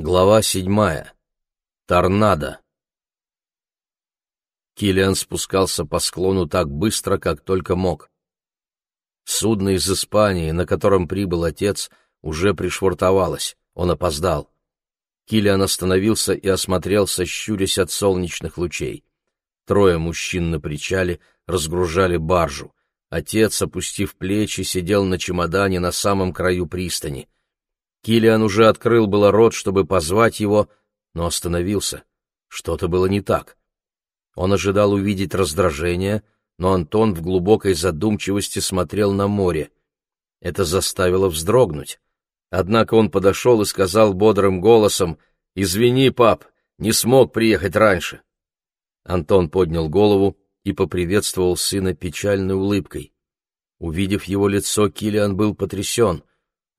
Глава седьмая. Торнадо. Килиан спускался по склону так быстро, как только мог. Судно из Испании, на котором прибыл отец, уже пришвартовалось. Он опоздал. Килиан остановился и осмотрелся, щурясь от солнечных лучей. Трое мужчин на причале разгружали баржу. Отец, опустив плечи, сидел на чемодане на самом краю пристани — Килиан уже открыл было рот, чтобы позвать его, но остановился. Что-то было не так. Он ожидал увидеть раздражение, но Антон в глубокой задумчивости смотрел на море. Это заставило вздрогнуть. Однако он подошел и сказал бодрым голосом, «Извини, пап, не смог приехать раньше». Антон поднял голову и поприветствовал сына печальной улыбкой. Увидев его лицо, Килиан был потрясен.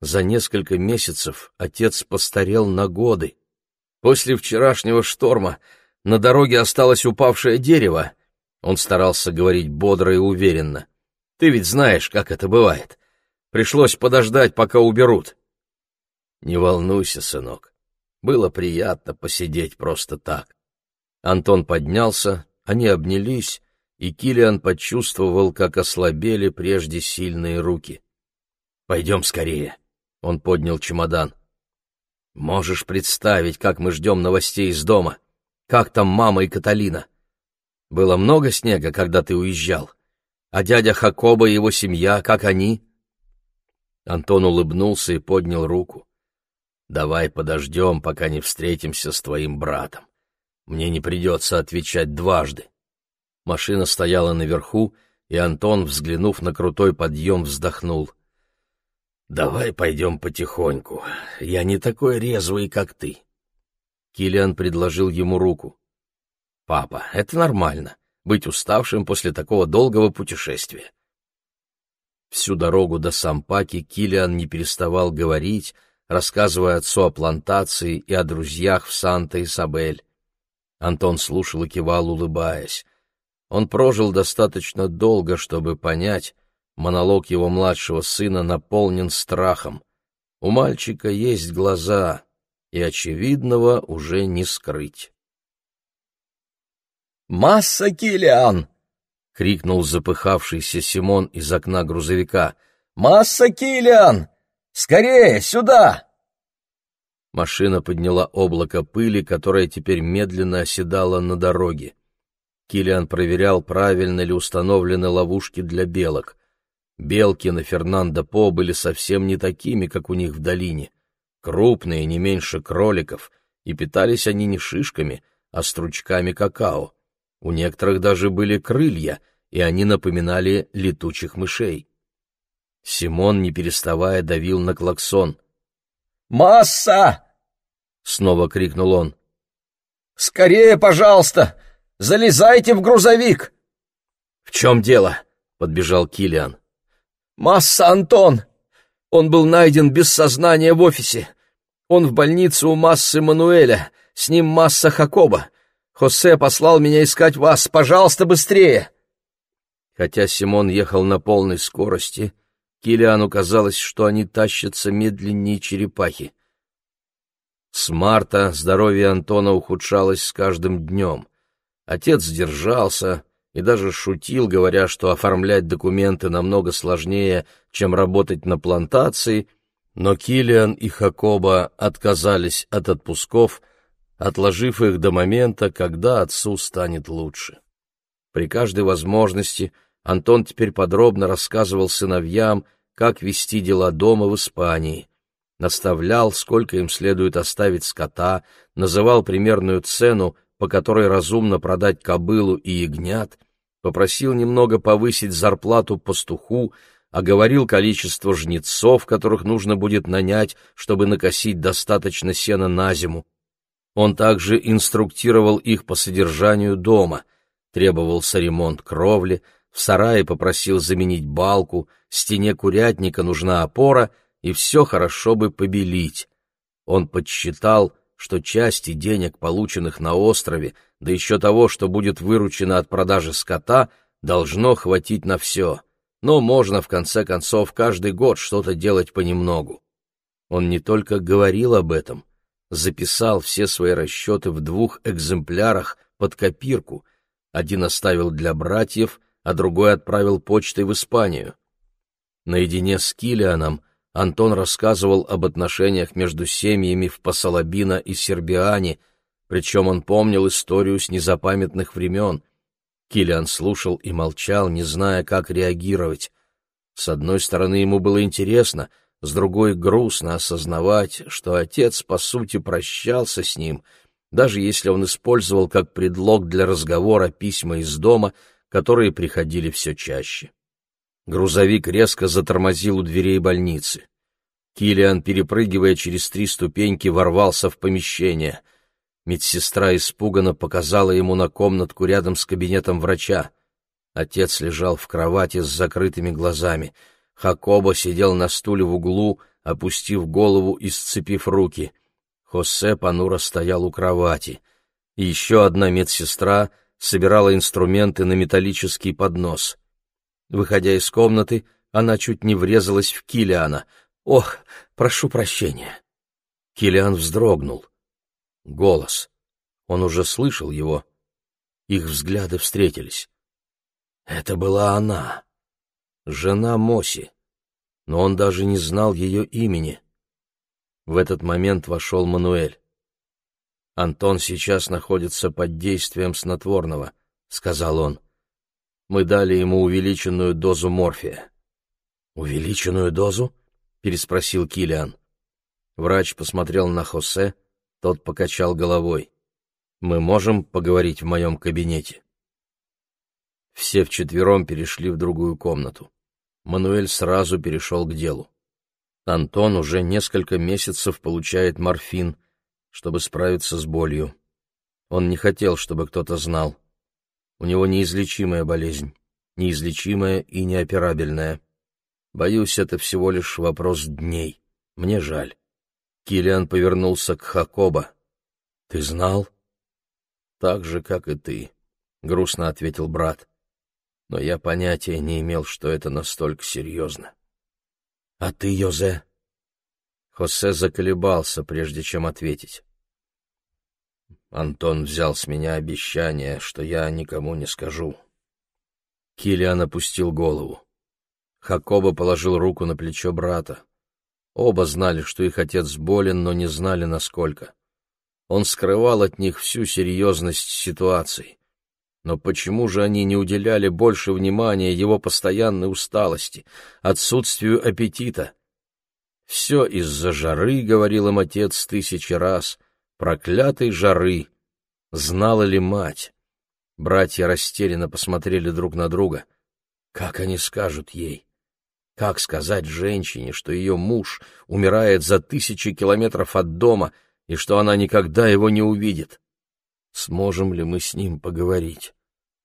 За несколько месяцев отец постарел на годы. После вчерашнего шторма на дороге осталось упавшее дерево. Он старался говорить бодро и уверенно. Ты ведь знаешь, как это бывает. Пришлось подождать, пока уберут. Не волнуйся, сынок. Было приятно посидеть просто так. Антон поднялся, они обнялись, и Килиан почувствовал, как ослабели прежде сильные руки. Пойдем скорее. Он поднял чемодан. «Можешь представить, как мы ждем новостей из дома? Как там мама и Каталина? Было много снега, когда ты уезжал? А дядя Хакоба и его семья, как они?» Антон улыбнулся и поднял руку. «Давай подождем, пока не встретимся с твоим братом. Мне не придется отвечать дважды». Машина стояла наверху, и Антон, взглянув на крутой подъем, вздохнул — «Давай пойдем потихоньку. Я не такой резвый, как ты». Килиан предложил ему руку. «Папа, это нормально, быть уставшим после такого долгого путешествия». Всю дорогу до Сампаки Килиан не переставал говорить, рассказывая отцу о плантации и о друзьях в Санта-Исабель. Антон слушал и кивал, улыбаясь. Он прожил достаточно долго, чтобы понять, Монолог его младшего сына наполнен страхом. У мальчика есть глаза, и очевидного уже не скрыть. «Масса, Килиан!» — крикнул запыхавшийся Симон из окна грузовика. «Масса, Килиан! Скорее, сюда!» Машина подняла облако пыли, которое теперь медленно оседало на дороге. Килиан проверял, правильно ли установлены ловушки для белок. Белки на Фернандо По были совсем не такими, как у них в долине. Крупные, не меньше кроликов, и питались они не шишками, а стручками какао. У некоторых даже были крылья, и они напоминали летучих мышей. Симон, не переставая, давил на клаксон. «Масса!» — снова крикнул он. «Скорее, пожалуйста! Залезайте в грузовик!» «В чем дело?» — подбежал Килиан. «Масса Антон! Он был найден без сознания в офисе. Он в больнице у Массы Мануэля, с ним Масса Хакоба. Хосе послал меня искать вас. Пожалуйста, быстрее!» Хотя Симон ехал на полной скорости, Килиану казалось, что они тащатся медленнее черепахи. С марта здоровье Антона ухудшалось с каждым днем. Отец держался, и даже шутил, говоря, что оформлять документы намного сложнее, чем работать на плантации, но Килиан и Хакоба отказались от отпусков, отложив их до момента, когда отцу станет лучше. При каждой возможности Антон теперь подробно рассказывал сыновьям, как вести дела дома в Испании. Наставлял, сколько им следует оставить скота, называл примерную цену, по которой разумно продать кобылу и ягнят, попросил немного повысить зарплату пастуху, оговорил количество жнецов, которых нужно будет нанять, чтобы накосить достаточно сена на зиму. Он также инструктировал их по содержанию дома, требовался ремонт кровли, в сарае попросил заменить балку, стене курятника нужна опора, и все хорошо бы побелить. Он подсчитал, что части денег, полученных на острове, да еще того, что будет выручено от продажи скота, должно хватить на все. Но можно, в конце концов, каждый год что-то делать понемногу. Он не только говорил об этом, записал все свои расчеты в двух экземплярах под копирку, один оставил для братьев, а другой отправил почтой в Испанию. Наедине с Килианом Антон рассказывал об отношениях между семьями в Пасалабино и Сербиане, причем он помнил историю с незапамятных времен. Килиан слушал и молчал, не зная, как реагировать. С одной стороны, ему было интересно, с другой — грустно осознавать, что отец, по сути, прощался с ним, даже если он использовал как предлог для разговора письма из дома, которые приходили все чаще. Грузовик резко затормозил у дверей больницы. Килиан, перепрыгивая через три ступеньки, ворвался в помещение. Медсестра испуганно показала ему на комнатку рядом с кабинетом врача. Отец лежал в кровати с закрытыми глазами. Хакоба сидел на стуле в углу, опустив голову и сцепив руки. Хосе понуро стоял у кровати. И еще одна медсестра собирала инструменты на металлический поднос. Выходя из комнаты, она чуть не врезалась в Килиана. «Ох, прошу прощения!» Килиан вздрогнул. Голос. Он уже слышал его. Их взгляды встретились. Это была она, жена Моси, но он даже не знал ее имени. В этот момент вошел Мануэль. «Антон сейчас находится под действием снотворного», — сказал он. Мы дали ему увеличенную дозу морфия. «Увеличенную дозу?» — переспросил Килиан. Врач посмотрел на Хосе, тот покачал головой. «Мы можем поговорить в моем кабинете?» Все вчетвером перешли в другую комнату. Мануэль сразу перешел к делу. Антон уже несколько месяцев получает морфин, чтобы справиться с болью. Он не хотел, чтобы кто-то знал. У него неизлечимая болезнь, неизлечимая и неоперабельная. Боюсь, это всего лишь вопрос дней. Мне жаль. Килиан повернулся к Хакоба. Ты знал? Так же, как и ты, грустно ответил брат. Но я понятия не имел, что это настолько серьезно. А ты, Йозе? Хосе заколебался, прежде чем ответить. Антон взял с меня обещание, что я никому не скажу. Килиан опустил голову. Хакоба положил руку на плечо брата. Оба знали, что их отец болен, но не знали, насколько. Он скрывал от них всю серьезность ситуации. Но почему же они не уделяли больше внимания его постоянной усталости, отсутствию аппетита? «Все из-за жары», — говорил им отец тысячи раз — Проклятой жары! Знала ли мать? Братья растерянно посмотрели друг на друга. Как они скажут ей? Как сказать женщине, что ее муж умирает за тысячи километров от дома и что она никогда его не увидит? Сможем ли мы с ним поговорить?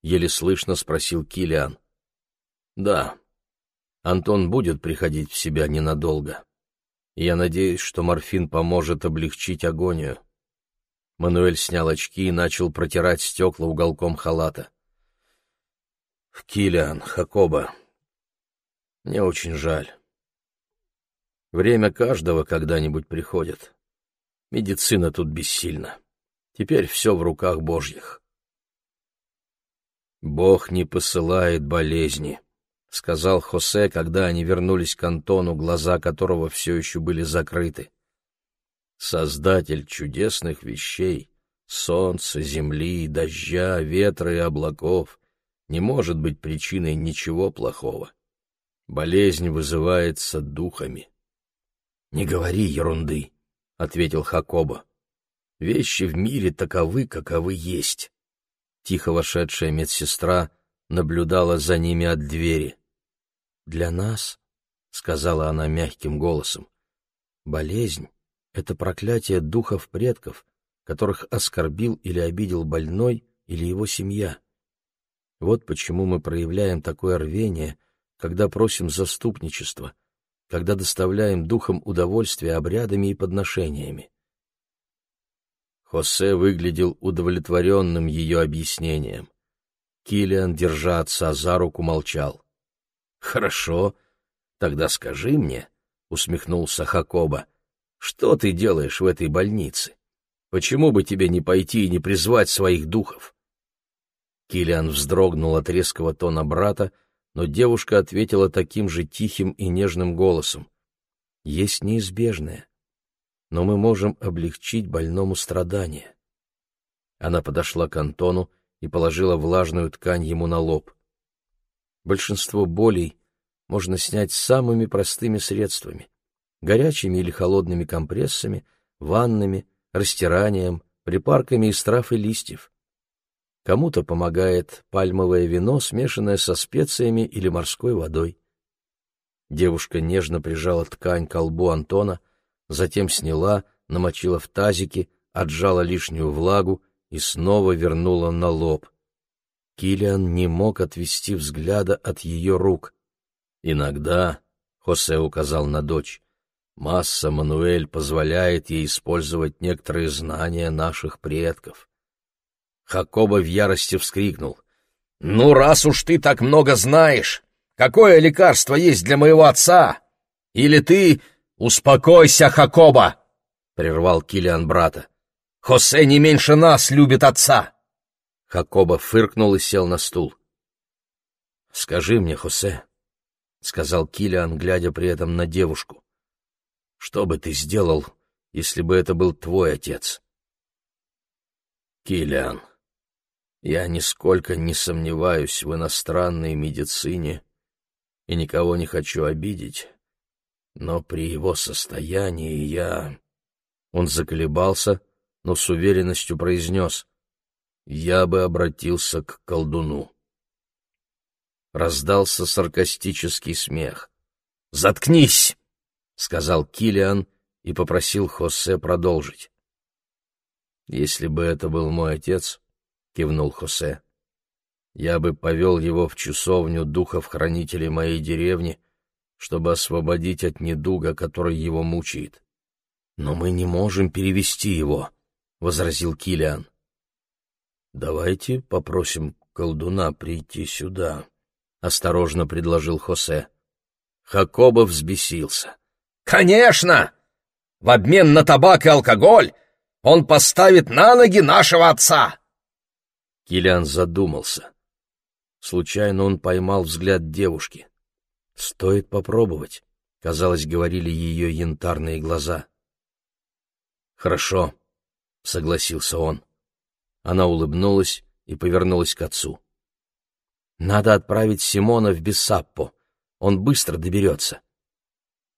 Еле слышно спросил Килиан. Да. Антон будет приходить в себя ненадолго. Я надеюсь, что морфин поможет облегчить агонию. Мануэль снял очки и начал протирать стекла уголком халата. «Киллиан, Хакоба, мне очень жаль. Время каждого когда-нибудь приходит. Медицина тут бессильна. Теперь все в руках Божьих». «Бог не посылает болезни», — сказал Хосе, когда они вернулись к Антону, глаза которого все еще были закрыты. Создатель чудесных вещей, солнца, земли, дождя, ветра и облаков, не может быть причиной ничего плохого. Болезнь вызывается духами. — Не говори ерунды, — ответил Хакоба. — Вещи в мире таковы, каковы есть. Тихо вошедшая медсестра наблюдала за ними от двери. — Для нас, — сказала она мягким голосом, — болезнь это проклятие духов предков, которых оскорбил или обидел больной или его семья. Вот почему мы проявляем такое рвение, когда просим заступничества, когда доставляем духам удовольствие обрядами и подношениями. Хосе выглядел удовлетворенным ее объяснением. Килиан, держа отца за руку, молчал. — Хорошо, тогда скажи мне, — усмехнулся Хакоба, Что ты делаешь в этой больнице? Почему бы тебе не пойти и не призвать своих духов? Килиан вздрогнул от резкого тона брата, но девушка ответила таким же тихим и нежным голосом. «Есть неизбежное, но мы можем облегчить больному страдания». Она подошла к Антону и положила влажную ткань ему на лоб. Большинство болей можно снять самыми простыми средствами — горячими или холодными компрессами, ваннами, растиранием, припарками из трав и листьев. Кому-то помогает пальмовое вино, смешанное со специями или морской водой. Девушка нежно прижала ткань к лбу Антона, затем сняла, намочила в тазике, отжала лишнюю влагу и снова вернула на лоб. Килиан не мог отвести взгляда от ее рук. Иногда, — Хосе указал на дочь, — масса Мануэль позволяет ей использовать некоторые знания наших предков. Хакоба в ярости вскрикнул. «Ну, раз уж ты так много знаешь, какое лекарство есть для моего отца? Или ты... Успокойся, Хакоба!» — прервал Килиан брата. «Хосе не меньше нас любит отца!» Хакоба фыркнул и сел на стул. «Скажи мне, Хосе», — сказал Килиан, глядя при этом на девушку, — «что бы ты сделал, если бы это был твой отец?» «Килиан», я нисколько не сомневаюсь в иностранной медицине и никого не хочу обидеть, но при его состоянии я...» Он заколебался, но с уверенностью произнес, «Я бы обратился к колдуну». Раздался саркастический смех. «Заткнись!» — сказал Килиан и попросил Хосе продолжить. «Если бы это был мой отец...» кивнул Хосе. Я бы повел его в часовню духов-хранителей моей деревни, чтобы освободить от недуга, который его мучает. Но мы не можем перевести его, возразил Килиан. Давайте попросим колдуна прийти сюда, осторожно предложил Хосе. Хакоба взбесился. Конечно! В обмен на табак и алкоголь он поставит на ноги нашего отца. Килиан задумался. Случайно он поймал взгляд девушки. «Стоит попробовать», — казалось, говорили ее янтарные глаза. «Хорошо», — согласился он. Она улыбнулась и повернулась к отцу. «Надо отправить Симона в Бессаппо. Он быстро доберется».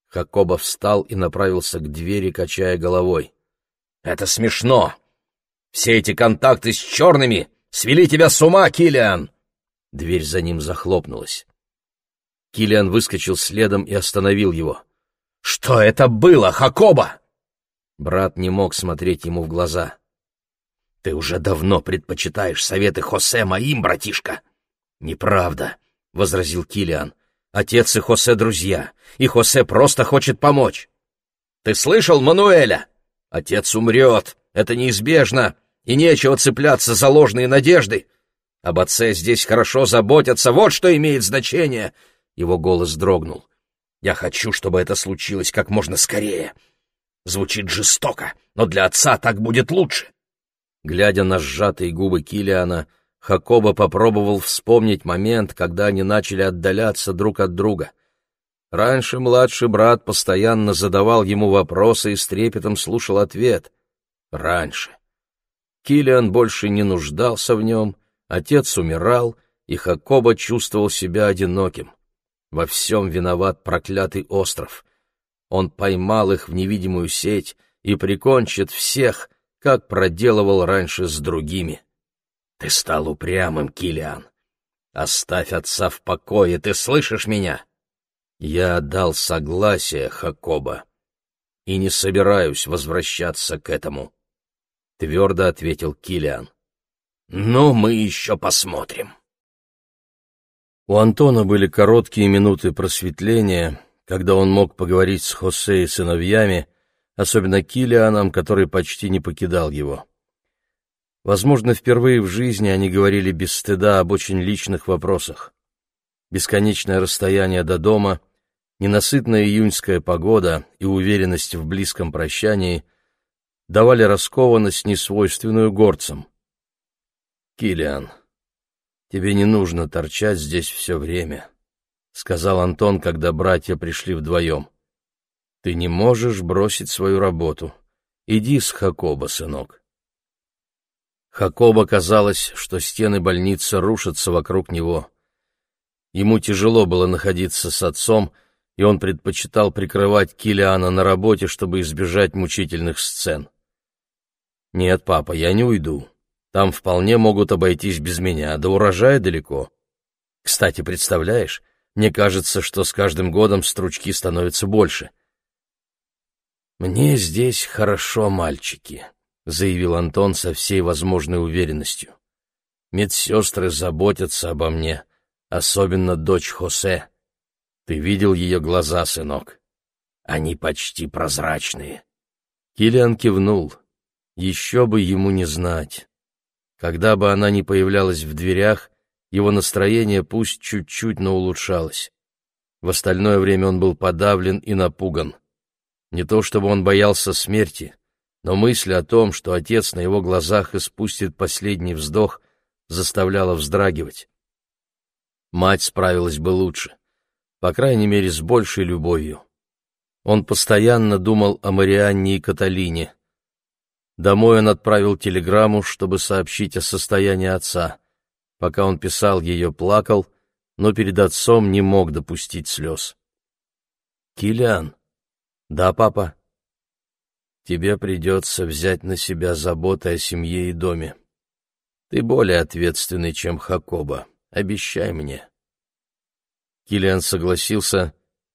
Хакоба встал и направился к двери, качая головой. «Это смешно! Все эти контакты с черными Свели тебя с ума, Килиан! Дверь за ним захлопнулась. Килиан выскочил следом и остановил его. «Что это было, Хакоба?» Брат не мог смотреть ему в глаза. «Ты уже давно предпочитаешь советы Хосе моим, братишка!» «Неправда», — возразил Килиан. «Отец и Хосе — друзья, и Хосе просто хочет помочь». «Ты слышал Мануэля? Отец умрет, это неизбежно, и нечего цепляться за ложные надежды. Об отце здесь хорошо заботятся, вот что имеет значение. Его голос дрогнул. Я хочу, чтобы это случилось как можно скорее. Звучит жестоко, но для отца так будет лучше. Глядя на сжатые губы Килиана, Хакоба попробовал вспомнить момент, когда они начали отдаляться друг от друга. Раньше младший брат постоянно задавал ему вопросы и с трепетом слушал ответ. Раньше. Килиан больше не нуждался в нем, отец умирал, и Хакоба чувствовал себя одиноким. Во всем виноват проклятый остров. Он поймал их в невидимую сеть и прикончит всех, как проделывал раньше с другими. Ты стал упрямым, Килиан. Оставь отца в покое, ты слышишь меня? Я дал согласие, Хакоба, и не собираюсь возвращаться к этому. — твердо ответил Килиан. «Ну, мы еще посмотрим». У Антона были короткие минуты просветления, когда он мог поговорить с Хосе и сыновьями, особенно Килианом, который почти не покидал его. Возможно, впервые в жизни они говорили без стыда об очень личных вопросах. Бесконечное расстояние до дома, Ненасытная июньская погода и уверенность в близком прощании давали раскованность, несвойственную горцам. «Киллиан, тебе не нужно торчать здесь все время», — сказал Антон, когда братья пришли вдвоем. «Ты не можешь бросить свою работу. Иди с Хакоба, сынок». Хакоба казалось, что стены больницы рушатся вокруг него. Ему тяжело было находиться с отцом, — и он предпочитал прикрывать Килиана на работе, чтобы избежать мучительных сцен. «Нет, папа, я не уйду. Там вполне могут обойтись без меня, до урожая далеко. Кстати, представляешь, мне кажется, что с каждым годом стручки становятся больше». «Мне здесь хорошо, мальчики», — заявил Антон со всей возможной уверенностью. «Медсестры заботятся обо мне, особенно дочь Хосе». Ты видел ее глаза, сынок? Они почти прозрачные. Киллиан кивнул. Еще бы ему не знать. Когда бы она ни появлялась в дверях, его настроение пусть чуть-чуть, но улучшалось. В остальное время он был подавлен и напуган. Не то чтобы он боялся смерти, но мысль о том, что отец на его глазах испустит последний вздох, заставляла вздрагивать. Мать справилась бы лучше по крайней мере, с большей любовью. Он постоянно думал о Марианне и Каталине. Домой он отправил телеграмму, чтобы сообщить о состоянии отца. Пока он писал ее, плакал, но перед отцом не мог допустить слез. «Киллиан?» «Да, папа?» «Тебе придется взять на себя заботы о семье и доме. Ты более ответственный, чем Хакоба. Обещай мне». Киллиан согласился,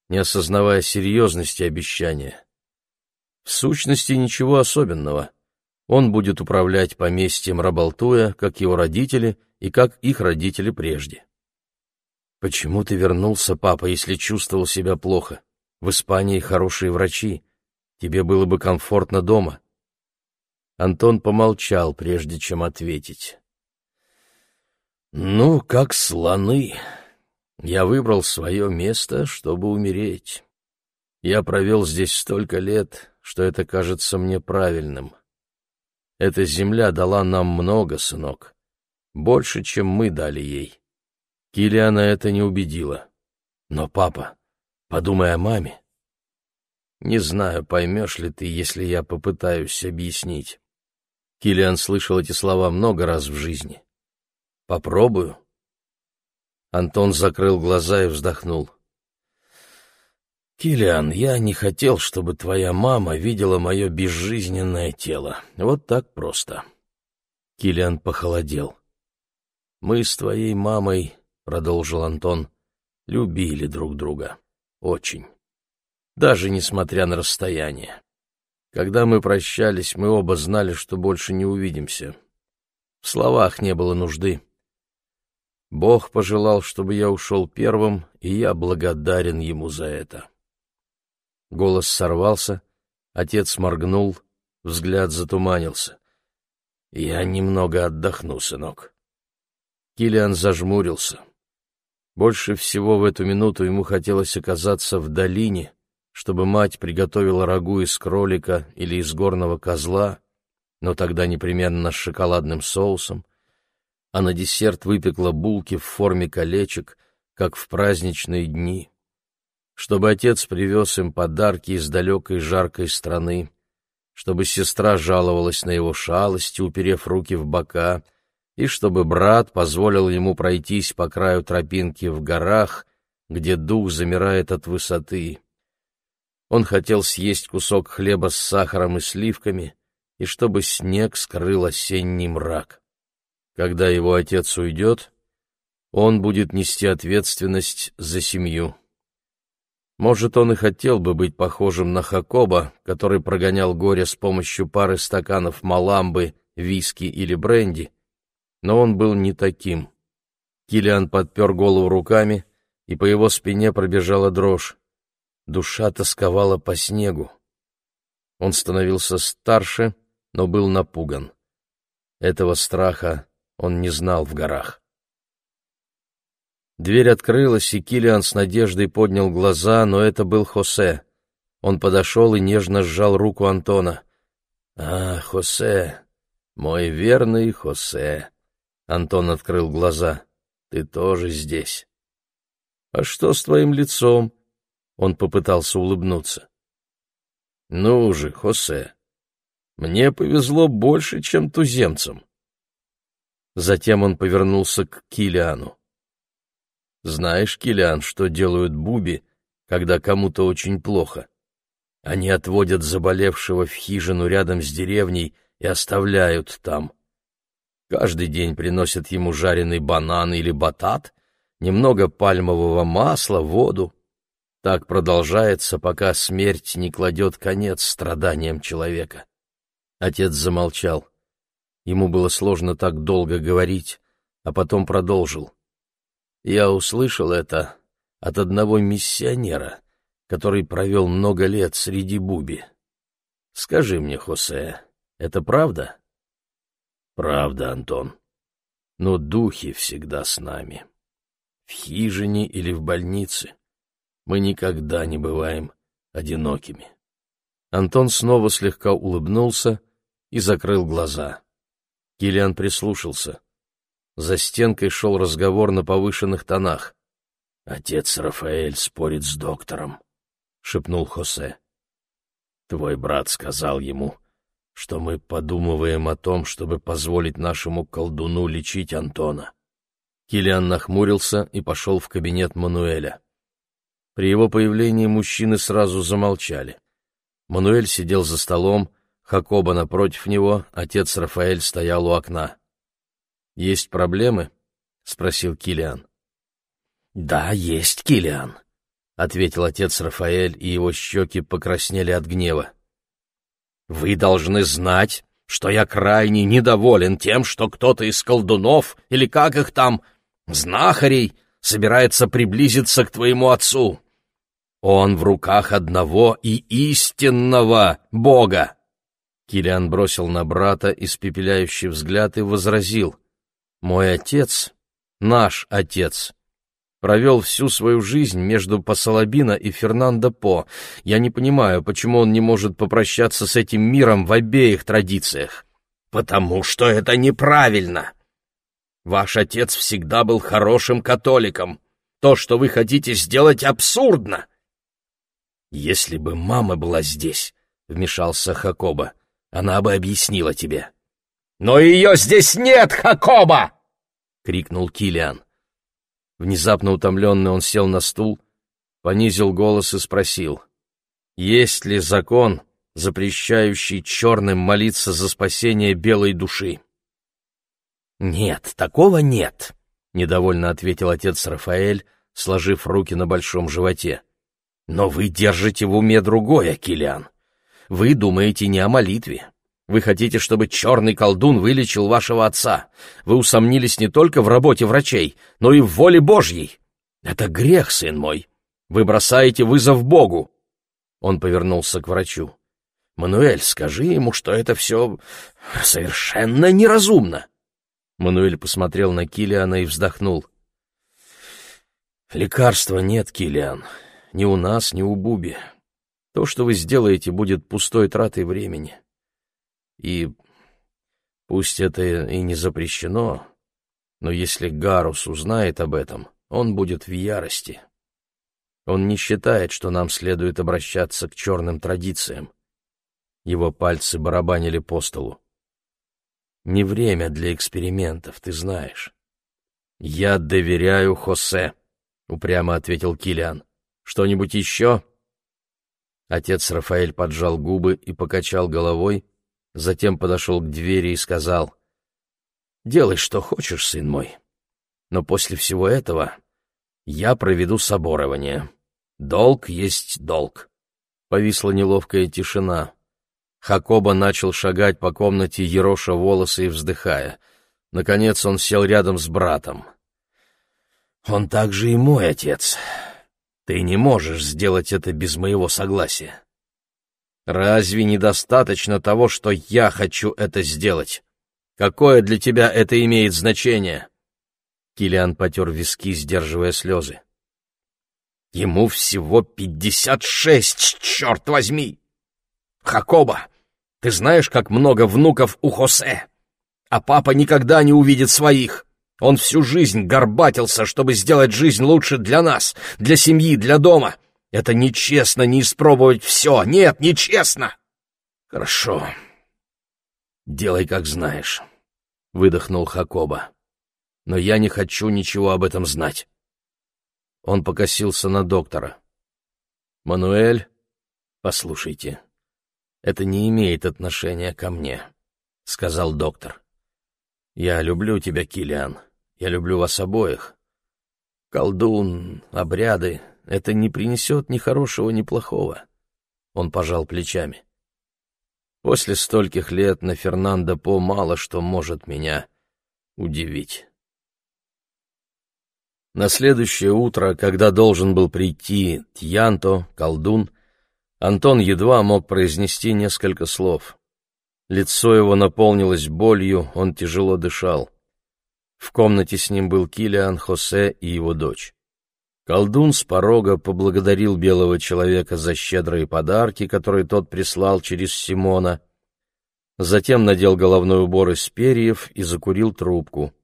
не осознавая серьезности обещания. В сущности, ничего особенного. Он будет управлять поместьем Рабалтуя, как его родители и как их родители прежде. «Почему ты вернулся, папа, если чувствовал себя плохо? В Испании хорошие врачи. Тебе было бы комфортно дома». Антон помолчал, прежде чем ответить. «Ну, как слоны», я выбрал свое место, чтобы умереть. Я провел здесь столько лет, что это кажется мне правильным. Эта земля дала нам много, сынок. Больше, чем мы дали ей. Килиана это не убедило. Но, папа, подумай о маме. Не знаю, поймешь ли ты, если я попытаюсь объяснить. Килиан слышал эти слова много раз в жизни. Попробую. Антон закрыл глаза и вздохнул. «Киллиан, я не хотел, чтобы твоя мама видела мое безжизненное тело. Вот так просто». Киллиан похолодел. «Мы с твоей мамой, — продолжил Антон, — любили друг друга. Очень. Даже несмотря на расстояние. Когда мы прощались, мы оба знали, что больше не увидимся. В словах не было нужды. Бог пожелал, чтобы я ушел первым, и я благодарен ему за это. Голос сорвался, отец моргнул, взгляд затуманился. «Я немного отдохну, сынок». Килиан зажмурился. Больше всего в эту минуту ему хотелось оказаться в долине, чтобы мать приготовила рагу из кролика или из горного козла, но тогда непременно с шоколадным соусом, а на десерт выпекла булки в форме колечек, как в праздничные дни. Чтобы отец привез им подарки из далекой жаркой страны, чтобы сестра жаловалась на его шалости, уперев руки в бока, и чтобы брат позволил ему пройтись по краю тропинки в горах, где дух замирает от высоты. Он хотел съесть кусок хлеба с сахаром и сливками, и чтобы снег скрыл осенний мрак. Когда его отец уйдет, он будет нести ответственность за семью. Может, он и хотел бы быть похожим на Хакоба, который прогонял горе с помощью пары стаканов маламбы, виски или бренди, но он был не таким. Килиан подпер голову руками, и по его спине пробежала дрожь. Душа тосковала по снегу. Он становился старше, но был напуган. Этого страха он не знал в горах. Дверь открылась, и Килиан с надеждой поднял глаза, но это был Хосе. Он подошел и нежно сжал руку Антона. «А, Хосе, мой верный Хосе!» Антон открыл глаза. «Ты тоже здесь?» «А что с твоим лицом?» Он попытался улыбнуться. «Ну же, Хосе, мне повезло больше, чем туземцам». Затем он повернулся к Килиану. Знаешь, Килиан, что делают буби, когда кому-то очень плохо? Они отводят заболевшего в хижину рядом с деревней и оставляют там. Каждый день приносят ему жареный банан или батат, немного пальмового масла, воду. Так продолжается, пока смерть не кладет конец страданиям человека. Отец замолчал. Ему было сложно так долго говорить, а потом продолжил. Я услышал это от одного миссионера, который провел много лет среди Буби. Скажи мне, Хосе, это правда? Правда, Антон. Но духи всегда с нами. В хижине или в больнице мы никогда не бываем одинокими. Антон снова слегка улыбнулся и закрыл глаза. Килиан прислушался — за стенкой шел разговор на повышенных тонах. «Отец Рафаэль спорит с доктором», — шепнул Хосе. «Твой брат сказал ему, что мы подумываем о том, чтобы позволить нашему колдуну лечить Антона». Килиан нахмурился и пошел в кабинет Мануэля. При его появлении мужчины сразу замолчали. Мануэль сидел за столом, Хакоба напротив него, отец Рафаэль стоял у окна. Есть проблемы? спросил Килиан. Да, есть, Килиан, ответил отец Рафаэль, и его щеки покраснели от гнева. Вы должны знать, что я крайне недоволен тем, что кто-то из колдунов, или как их там, знахарей, собирается приблизиться к твоему отцу. Он в руках одного и истинного Бога. Килиан бросил на брата испепеляющий взгляд и возразил. Мой отец, наш отец, провел всю свою жизнь между Пасалабино и Фернандо По. Я не понимаю, почему он не может попрощаться с этим миром в обеих традициях. Потому что это неправильно. Ваш отец всегда был хорошим католиком. То, что вы хотите сделать, абсурдно. Если бы мама была здесь, — вмешался Хакоба, — она бы объяснила тебе. «Но ее здесь нет, Хакоба!» — крикнул Килиан. Внезапно утомленный он сел на стул, понизил голос и спросил. «Есть ли закон, запрещающий черным молиться за спасение белой души?» «Нет, такого нет», — недовольно ответил отец Рафаэль, сложив руки на большом животе. «Но вы держите в уме другое, Килиан. Вы думаете не о молитве, вы хотите, чтобы черный колдун вылечил вашего отца. Вы усомнились не только в работе врачей, но и в воле Божьей. Это грех, сын мой. Вы бросаете вызов Богу. Он повернулся к врачу. «Мануэль, скажи ему, что это все совершенно неразумно». Мануэль посмотрел на Килиана и вздохнул. «Лекарства нет, Килиан. Ни у нас, ни у Буби. То, что вы сделаете, будет пустой тратой времени. И пусть это и не запрещено, но если Гарус узнает об этом, он будет в ярости. Он не считает, что нам следует обращаться к черным традициям. Его пальцы барабанили по столу. Не время для экспериментов, ты знаешь. Я доверяю Хосе, упрямо ответил Килиан. Что-нибудь еще? Отец Рафаэль поджал губы и покачал головой, затем подошел к двери и сказал, «Делай, что хочешь, сын мой, но после всего этого я проведу соборование. Долг есть долг». Повисла неловкая тишина. Хакоба начал шагать по комнате, ероша волосы и вздыхая. Наконец он сел рядом с братом. «Он также и мой отец. Ты не можешь сделать это без моего согласия. Разве недостаточно того, что я хочу это сделать? Какое для тебя это имеет значение? Килиан потер виски, сдерживая слезы. Ему всего пятьдесят шесть, черт возьми! Хакоба, ты знаешь, как много внуков у Хосе? А папа никогда не увидит своих. Он всю жизнь горбатился, чтобы сделать жизнь лучше для нас, для семьи, для дома. Это нечестно не испробовать все. Нет, нечестно. Хорошо. Делай, как знаешь, — выдохнул Хакоба. Но я не хочу ничего об этом знать. Он покосился на доктора. «Мануэль, послушайте, это не имеет отношения ко мне», — сказал доктор. «Я люблю тебя, Килиан. Я люблю вас обоих. Колдун, обряды — это не принесет ни хорошего, ни плохого». Он пожал плечами. «После стольких лет на Фернандо По мало что может меня удивить». На следующее утро, когда должен был прийти Тьянто, колдун, Антон едва мог произнести несколько слов. Лицо его наполнилось болью, он тяжело дышал. В комнате с ним был Килиан, Хосе и его дочь. Колдун с порога поблагодарил белого человека за щедрые подарки, которые тот прислал через Симона. Затем надел головной убор из перьев и закурил трубку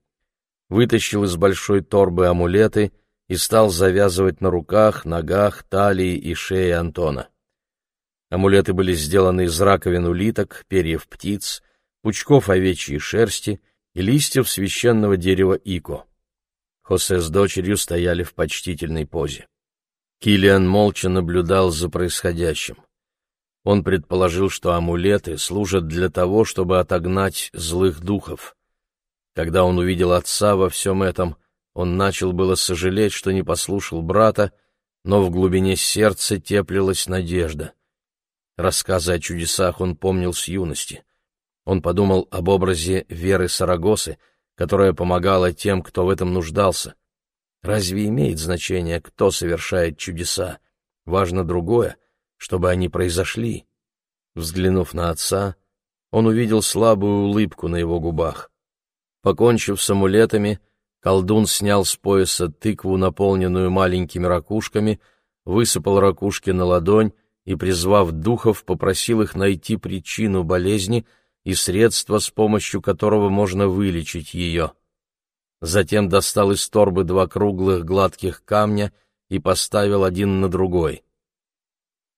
вытащил из большой торбы амулеты и стал завязывать на руках, ногах, талии и шее Антона. Амулеты были сделаны из раковин улиток, перьев птиц, пучков овечьей шерсти и листьев священного дерева ико. Хосе с дочерью стояли в почтительной позе. Килиан молча наблюдал за происходящим. Он предположил, что амулеты служат для того, чтобы отогнать злых духов. Когда он увидел отца во всем этом, он начал было сожалеть, что не послушал брата, но в глубине сердца теплилась надежда. Рассказы о чудесах он помнил с юности. Он подумал об образе Веры Сарагосы, которая помогала тем, кто в этом нуждался. Разве имеет значение, кто совершает чудеса? Важно другое, чтобы они произошли. Взглянув на отца, он увидел слабую улыбку на его губах. Покончив с амулетами, колдун снял с пояса тыкву, наполненную маленькими ракушками, высыпал ракушки на ладонь и, призвав духов, попросил их найти причину болезни и средство, с помощью которого можно вылечить ее. Затем достал из торбы два круглых гладких камня и поставил один на другой.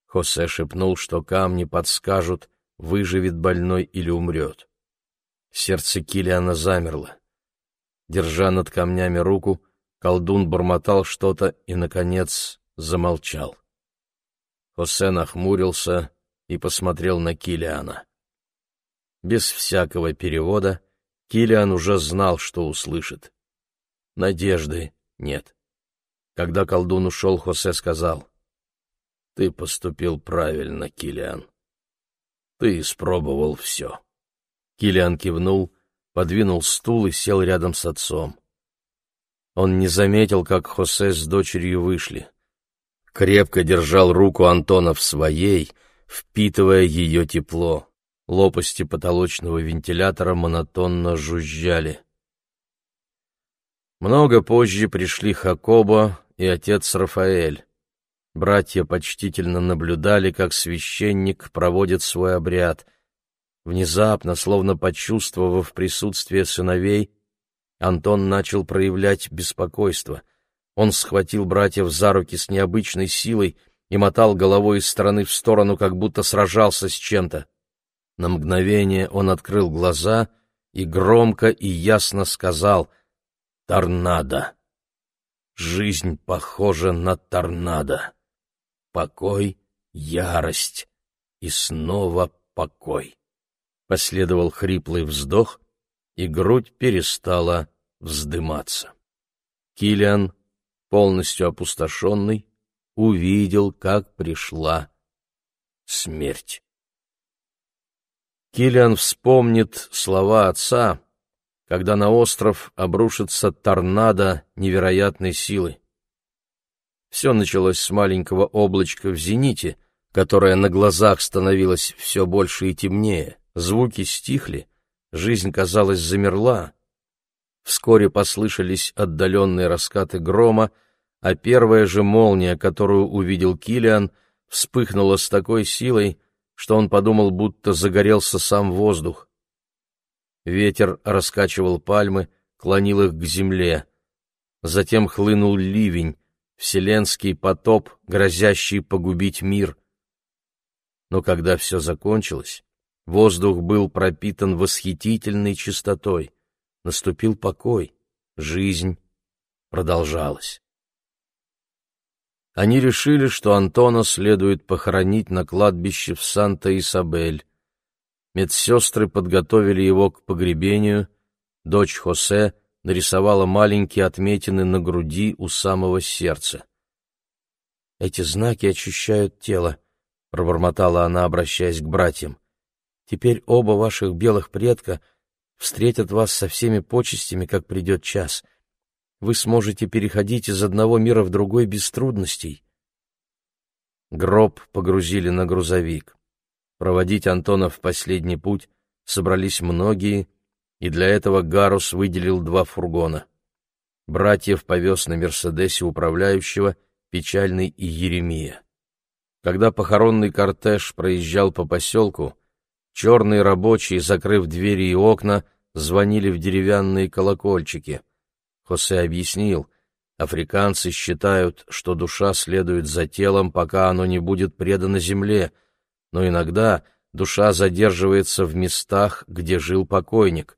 Хосе шепнул, что камни подскажут, выживет больной или умрет. Сердце Килиана замерло. Держа над камнями руку, колдун бормотал что-то и, наконец, замолчал. Хосе нахмурился и посмотрел на Килиана. Без всякого перевода Килиан уже знал, что услышит. Надежды нет. Когда колдун ушел, Хосе сказал, «Ты поступил правильно, Килиан. Ты испробовал все». Килиан кивнул, подвинул стул и сел рядом с отцом. Он не заметил, как Хосе с дочерью вышли. Крепко держал руку Антона в своей, впитывая ее тепло. Лопасти потолочного вентилятора монотонно жужжали. Много позже пришли Хакоба и отец Рафаэль. Братья почтительно наблюдали, как священник проводит свой обряд — Внезапно, словно почувствовав присутствие сыновей, Антон начал проявлять беспокойство. Он схватил братьев за руки с необычной силой и мотал головой из стороны в сторону, как будто сражался с чем-то. На мгновение он открыл глаза и громко и ясно сказал «Торнадо». Жизнь похожа на торнадо. Покой, ярость и снова покой. Последовал хриплый вздох, и грудь перестала вздыматься. Килиан, полностью опустошенный, увидел, как пришла смерть. Килиан вспомнит слова отца, когда на остров обрушится торнадо невероятной силы. Все началось с маленького облачка в зените, которое на глазах становилось все больше и темнее. Звуки стихли, жизнь, казалось, замерла. Вскоре послышались отдаленные раскаты грома, а первая же молния, которую увидел Килиан, вспыхнула с такой силой, что он подумал, будто загорелся сам воздух. Ветер раскачивал пальмы, клонил их к земле. Затем хлынул ливень, вселенский потоп, грозящий погубить мир. Но когда все закончилось, воздух был пропитан восхитительной чистотой. Наступил покой, жизнь продолжалась. Они решили, что Антона следует похоронить на кладбище в Санта-Исабель. Медсестры подготовили его к погребению, дочь Хосе нарисовала маленькие отметины на груди у самого сердца. «Эти знаки очищают тело», — пробормотала она, обращаясь к братьям. «Теперь оба ваших белых предка встретят вас со всеми почестями, как придет час. Вы сможете переходить из одного мира в другой без трудностей». Гроб погрузили на грузовик. Проводить Антона в последний путь собрались многие, и для этого Гарус выделил два фургона. Братьев повез на Мерседесе управляющего, Печальный и Еремия. Когда похоронный кортеж проезжал по поселку, черные рабочие, закрыв двери и окна, звонили в деревянные колокольчики. Хосе объяснил, африканцы считают, что душа следует за телом, пока оно не будет предано земле, но иногда душа задерживается в местах, где жил покойник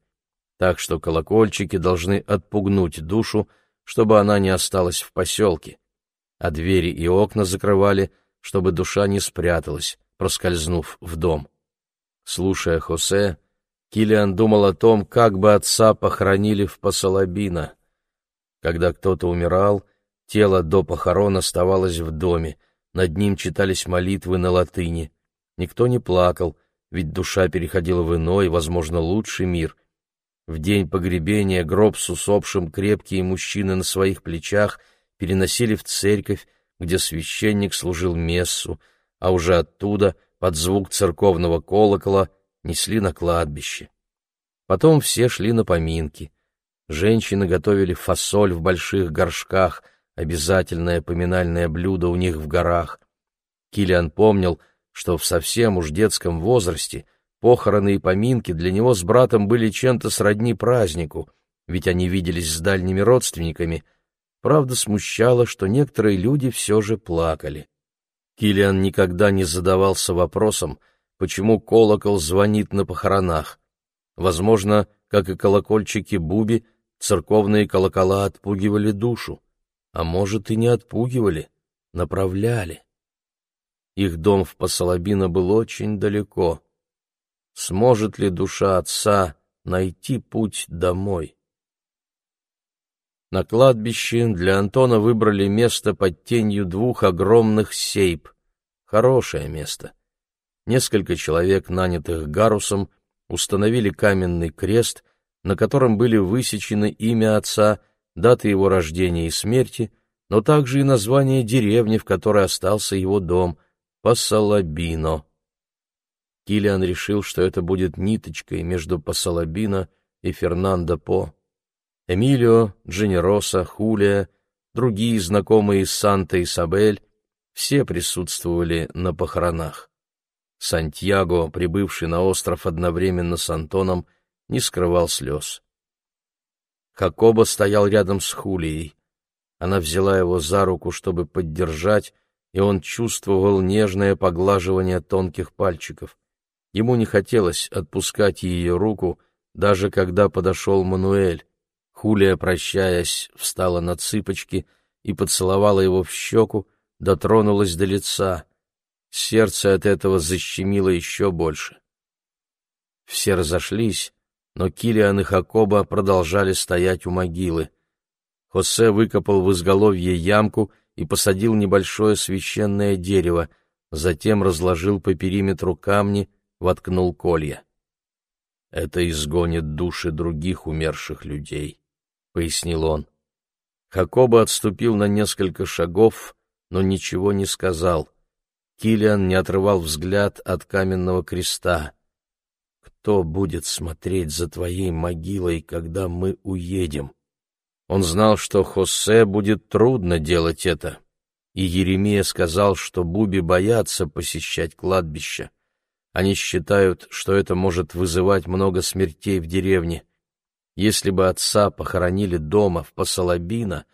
так что колокольчики должны отпугнуть душу, чтобы она не осталась в поселке, а двери и окна закрывали, чтобы душа не спряталась, проскользнув в дом. Слушая Хосе, Килиан думал о том, как бы отца похоронили в Пасалабино. Когда кто-то умирал, тело до похорон оставалось в доме, над ним читались молитвы на латыни. Никто не плакал, ведь душа переходила в иной, возможно, лучший мир, в день погребения гроб с усопшим крепкие мужчины на своих плечах переносили в церковь, где священник служил мессу, а уже оттуда, под звук церковного колокола, несли на кладбище. Потом все шли на поминки. Женщины готовили фасоль в больших горшках, обязательное поминальное блюдо у них в горах. Килиан помнил, что в совсем уж детском возрасте Похороны и поминки для него с братом были чем-то сродни празднику, ведь они виделись с дальними родственниками. Правда, смущало, что некоторые люди все же плакали. Килиан никогда не задавался вопросом, почему колокол звонит на похоронах. Возможно, как и колокольчики Буби, церковные колокола отпугивали душу, а может и не отпугивали, направляли. Их дом в Посолобино был очень далеко сможет ли душа отца найти путь домой. На кладбище для Антона выбрали место под тенью двух огромных сейп. Хорошее место. Несколько человек, нанятых Гарусом, установили каменный крест, на котором были высечены имя отца, даты его рождения и смерти, но также и название деревни, в которой остался его дом — Пасалабино. Килиан решил, что это будет ниточкой между Пасалабино и Фернандо По. Эмилио, Дженероса, Хулия, другие знакомые из Санта-Исабель, все присутствовали на похоронах. Сантьяго, прибывший на остров одновременно с Антоном, не скрывал слез. Хакоба стоял рядом с Хулией. Она взяла его за руку, чтобы поддержать, и он чувствовал нежное поглаживание тонких пальчиков. Ему не хотелось отпускать ее руку, даже когда подошел Мануэль. Хулия, прощаясь, встала на цыпочки и поцеловала его в щеку, дотронулась до лица. Сердце от этого защемило еще больше. Все разошлись, но Килиан и Хакоба продолжали стоять у могилы. Хосе выкопал в изголовье ямку и посадил небольшое священное дерево, затем разложил по периметру камни, воткнул колья. «Это изгонит души других умерших людей», — пояснил он. Хакоба отступил на несколько шагов, но ничего не сказал. Килиан не отрывал взгляд от каменного креста. кто будет смотреть за твоей могилой, когда мы уедем? Он знал, что Хосе будет трудно делать это, и Еремия сказал, что Буби боятся посещать кладбище. Они считают, что это может вызывать много смертей в деревне. Если бы отца похоронили дома в Посолобино,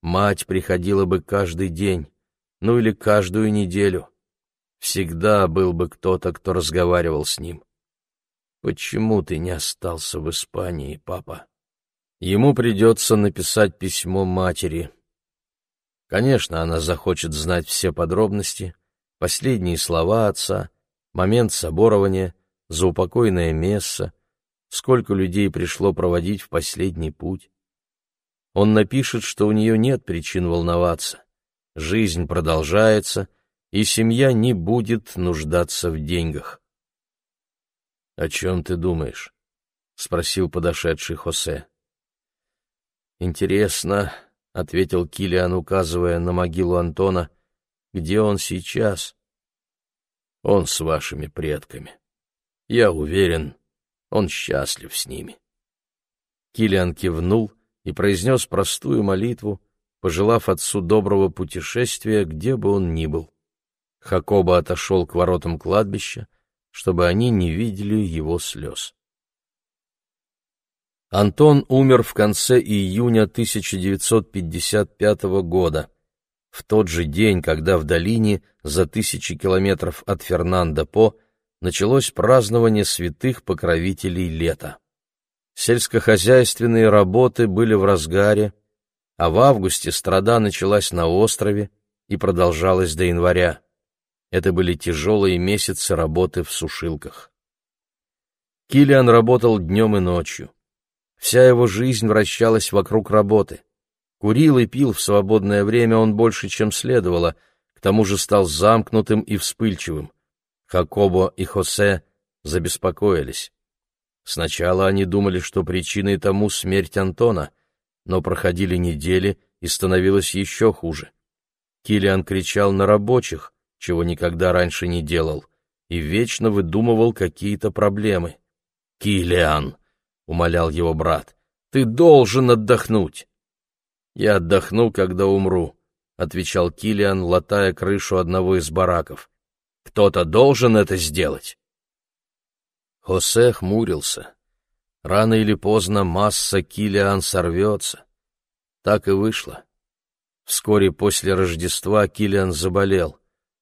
мать приходила бы каждый день, ну или каждую неделю. Всегда был бы кто-то, кто разговаривал с ним. Почему ты не остался в Испании, папа? Ему придется написать письмо матери. Конечно, она захочет знать все подробности, последние слова отца, момент соборования, заупокойное место, сколько людей пришло проводить в последний путь. Он напишет, что у нее нет причин волноваться. Жизнь продолжается, и семья не будет нуждаться в деньгах. «О чем ты думаешь?» — спросил подошедший Хосе. «Интересно», — ответил Килиан, указывая на могилу Антона, — «где он сейчас?» «Он с вашими предками. Я уверен, он счастлив с ними». Килиан кивнул и произнес простую молитву, пожелав отцу доброго путешествия, где бы он ни был. Хакоба отошел к воротам кладбища, чтобы они не видели его слез. Антон умер в конце июня 1955 года, в тот же день, когда в долине за тысячи километров от Фернандо-По началось празднование святых покровителей лета. Сельскохозяйственные работы были в разгаре, а в августе страда началась на острове и продолжалась до января. Это были тяжелые месяцы работы в сушилках. Килиан работал днем и ночью. Вся его жизнь вращалась вокруг работы. Курил и пил в свободное время он больше, чем следовало, к тому же стал замкнутым и вспыльчивым. Хакобо и Хосе забеспокоились. Сначала они думали, что причиной тому смерть Антона, но проходили недели, и становилось еще хуже. Килиан кричал на рабочих, чего никогда раньше не делал, и вечно выдумывал какие-то проблемы. «Килиан!» — умолял его брат. «Ты должен отдохнуть!» «Я отдохну, когда умру», — отвечал Килиан, латая крышу одного из бараков. «Кто-то должен это сделать!» Хосе хмурился. Рано или поздно масса Килиан сорвется. Так и вышло. Вскоре после Рождества Килиан заболел.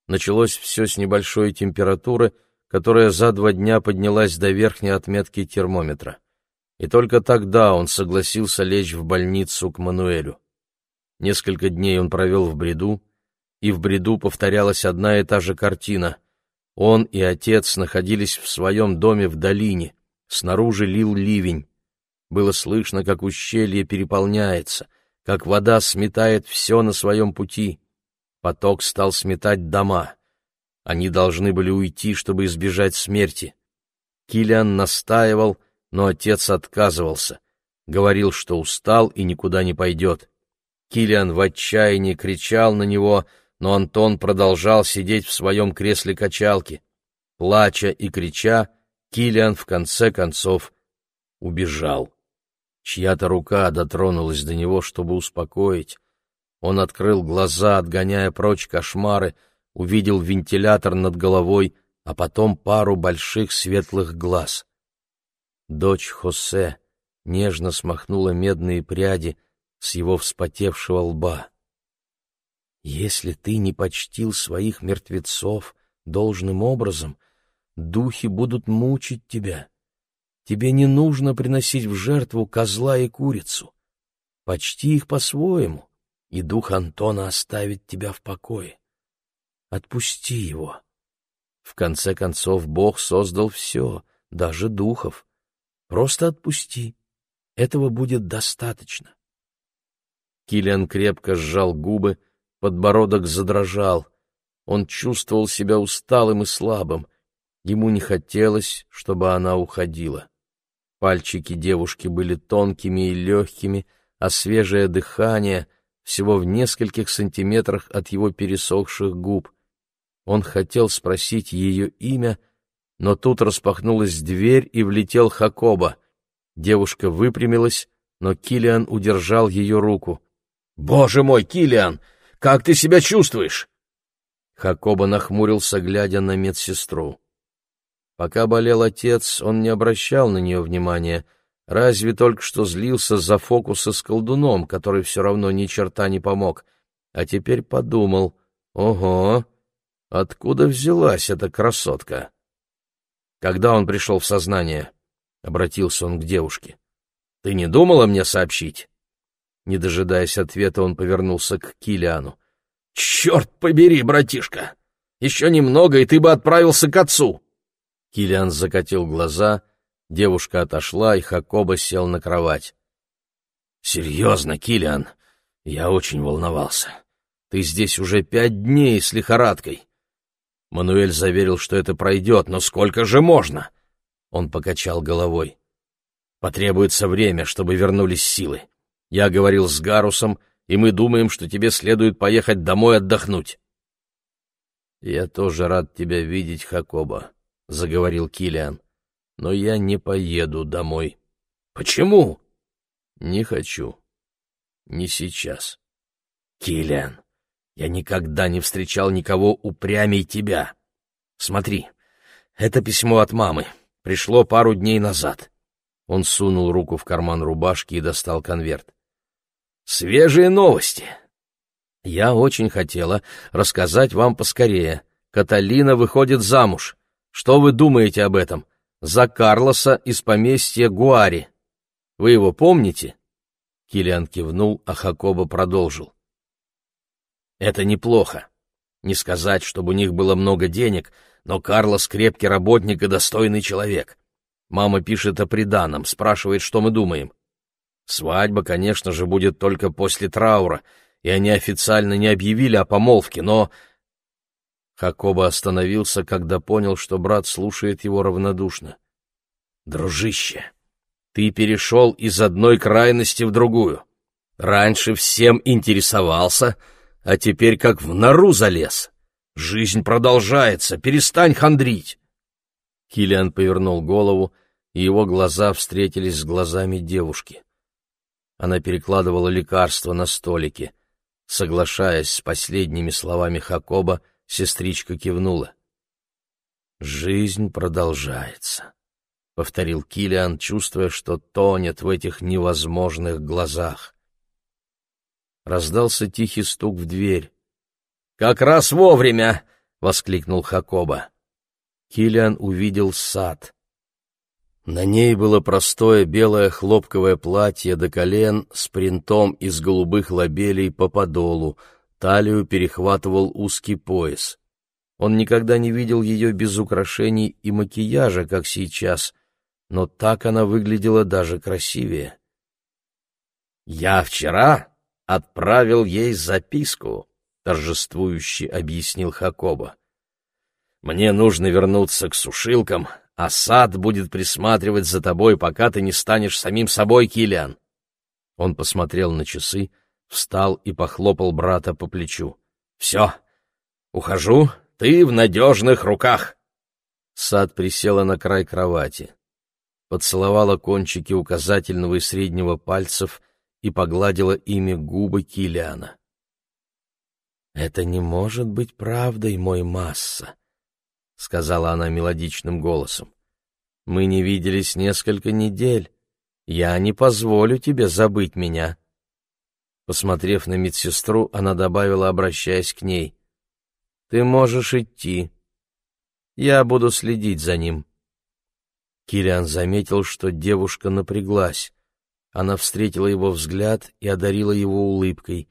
Началось все с небольшой температуры, которая за два дня поднялась до верхней отметки термометра. И только тогда он согласился лечь в больницу к Мануэлю. Несколько дней он провел в бреду, и в бреду повторялась одна и та же картина. Он и отец находились в своем доме в долине, снаружи лил ливень. Было слышно, как ущелье переполняется, как вода сметает все на своем пути. Поток стал сметать дома. Они должны были уйти, чтобы избежать смерти. Килиан настаивал, но отец отказывался. Говорил, что устал и никуда не пойдет. Килиан в отчаянии кричал на него, но Антон продолжал сидеть в своем кресле качалки. Плача и крича, Килиан в конце концов убежал. Чья-то рука дотронулась до него, чтобы успокоить. Он открыл глаза, отгоняя прочь кошмары, увидел вентилятор над головой, а потом пару больших светлых глаз. Дочь Хосе нежно смахнула медные пряди с его вспотевшего лба. «Если ты не почтил своих мертвецов должным образом, духи будут мучить тебя. Тебе не нужно приносить в жертву козла и курицу. Почти их по-своему, и дух Антона оставит тебя в покое. Отпусти его. В конце концов, Бог создал все, даже духов. Просто отпусти. Этого будет достаточно. Килиан крепко сжал губы, подбородок задрожал. Он чувствовал себя усталым и слабым. Ему не хотелось, чтобы она уходила. Пальчики девушки были тонкими и легкими, а свежее дыхание — всего в нескольких сантиметрах от его пересохших губ. Он хотел спросить ее имя, но тут распахнулась дверь и влетел Хакоба. Девушка выпрямилась, но Килиан удержал ее руку. «Боже мой, Килиан, как ты себя чувствуешь?» Хакоба нахмурился, глядя на медсестру. Пока болел отец, он не обращал на нее внимания, разве только что злился за фокусы с колдуном, который все равно ни черта не помог. А теперь подумал, ого, откуда взялась эта красотка? Когда он пришел в сознание, обратился он к девушке. «Ты не думала мне сообщить?» Не дожидаясь ответа, он повернулся к Килиану. «Черт побери, братишка! Еще немного, и ты бы отправился к отцу!» Килиан закатил глаза, девушка отошла, и Хакоба сел на кровать. «Серьезно, Килиан, я очень волновался. Ты здесь уже пять дней с лихорадкой. Мануэль заверил, что это пройдет, но сколько же можно?» Он покачал головой. «Потребуется время, чтобы вернулись силы. Я говорил с Гарусом, и мы думаем, что тебе следует поехать домой отдохнуть». «Я тоже рад тебя видеть, Хакоба», — заговорил Килиан. «Но я не поеду домой». «Почему?» «Не хочу. Не сейчас». «Килиан, я никогда не встречал никого упрямей тебя. Смотри, это письмо от мамы. Пришло пару дней назад». Он сунул руку в карман рубашки и достал конверт. «Свежие новости!» «Я очень хотела рассказать вам поскорее. Каталина выходит замуж. Что вы думаете об этом? За Карлоса из поместья Гуари. Вы его помните?» Килиан кивнул, а Хакоба продолжил. «Это неплохо. Не сказать, чтобы у них было много денег, но Карлос крепкий работник и достойный человек. Мама пишет о приданом, спрашивает, что мы думаем. Свадьба, конечно же, будет только после траура, и они официально не объявили о помолвке, но...» Хакоба остановился, когда понял, что брат слушает его равнодушно. «Дружище, ты перешел из одной крайности в другую. Раньше всем интересовался, а теперь как в нору залез. Жизнь продолжается, перестань хандрить!» Килиан повернул голову, и его глаза встретились с глазами девушки. Она перекладывала лекарства на столике. Соглашаясь с последними словами Хакоба, сестричка кивнула. «Жизнь продолжается», — повторил Килиан, чувствуя, что тонет в этих невозможных глазах. Раздался тихий стук в дверь. «Как раз вовремя!» — воскликнул Хакоба. Килиан увидел сад. На ней было простое белое хлопковое платье до колен с принтом из голубых лабелей по подолу, талию перехватывал узкий пояс. Он никогда не видел ее без украшений и макияжа, как сейчас, но так она выглядела даже красивее. «Я вчера отправил ей записку», — торжествующе объяснил Хакоба. «Мне нужно вернуться к сушилкам, Асад будет присматривать за тобой, пока ты не станешь самим собой, Килиан. Он посмотрел на часы, встал и похлопал брата по плечу. Все, ухожу, ты в надежных руках. Сад присела на край кровати, поцеловала кончики указательного и среднего пальцев и погладила ими губы Килиана. «Это не может быть правдой, мой масса», — сказала она мелодичным голосом. «Мы не виделись несколько недель. Я не позволю тебе забыть меня». Посмотрев на медсестру, она добавила, обращаясь к ней. «Ты можешь идти. Я буду следить за ним». Килиан заметил, что девушка напряглась. Она встретила его взгляд и одарила его улыбкой.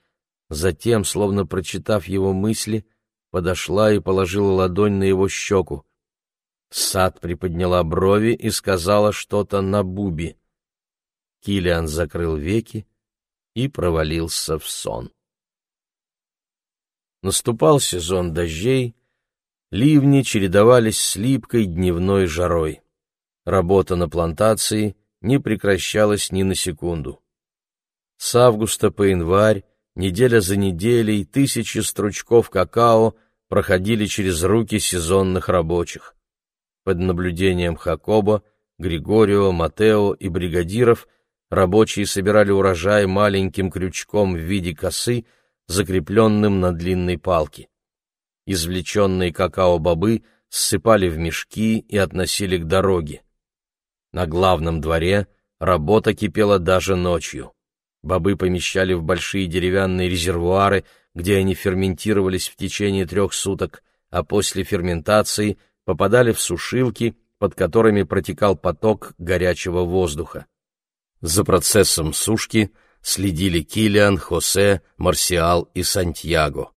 Затем, словно прочитав его мысли, — подошла и положила ладонь на его щеку. Сад приподняла брови и сказала что-то на буби. Килиан закрыл веки и провалился в сон. Наступал сезон дождей, ливни чередовались с липкой дневной жарой. Работа на плантации не прекращалась ни на секунду. С августа по январь неделя за неделей тысячи стручков какао проходили через руки сезонных рабочих. Под наблюдением Хакоба, Григорио, Матео и бригадиров рабочие собирали урожай маленьким крючком в виде косы, закрепленным на длинной палке. Извлеченные какао-бобы ссыпали в мешки и относили к дороге. На главном дворе работа кипела даже ночью. Бобы помещали в большие деревянные резервуары, где они ферментировались в течение трех суток, а после ферментации попадали в сушилки, под которыми протекал поток горячего воздуха. За процессом сушки следили Килиан, Хосе, Марсиал и Сантьяго.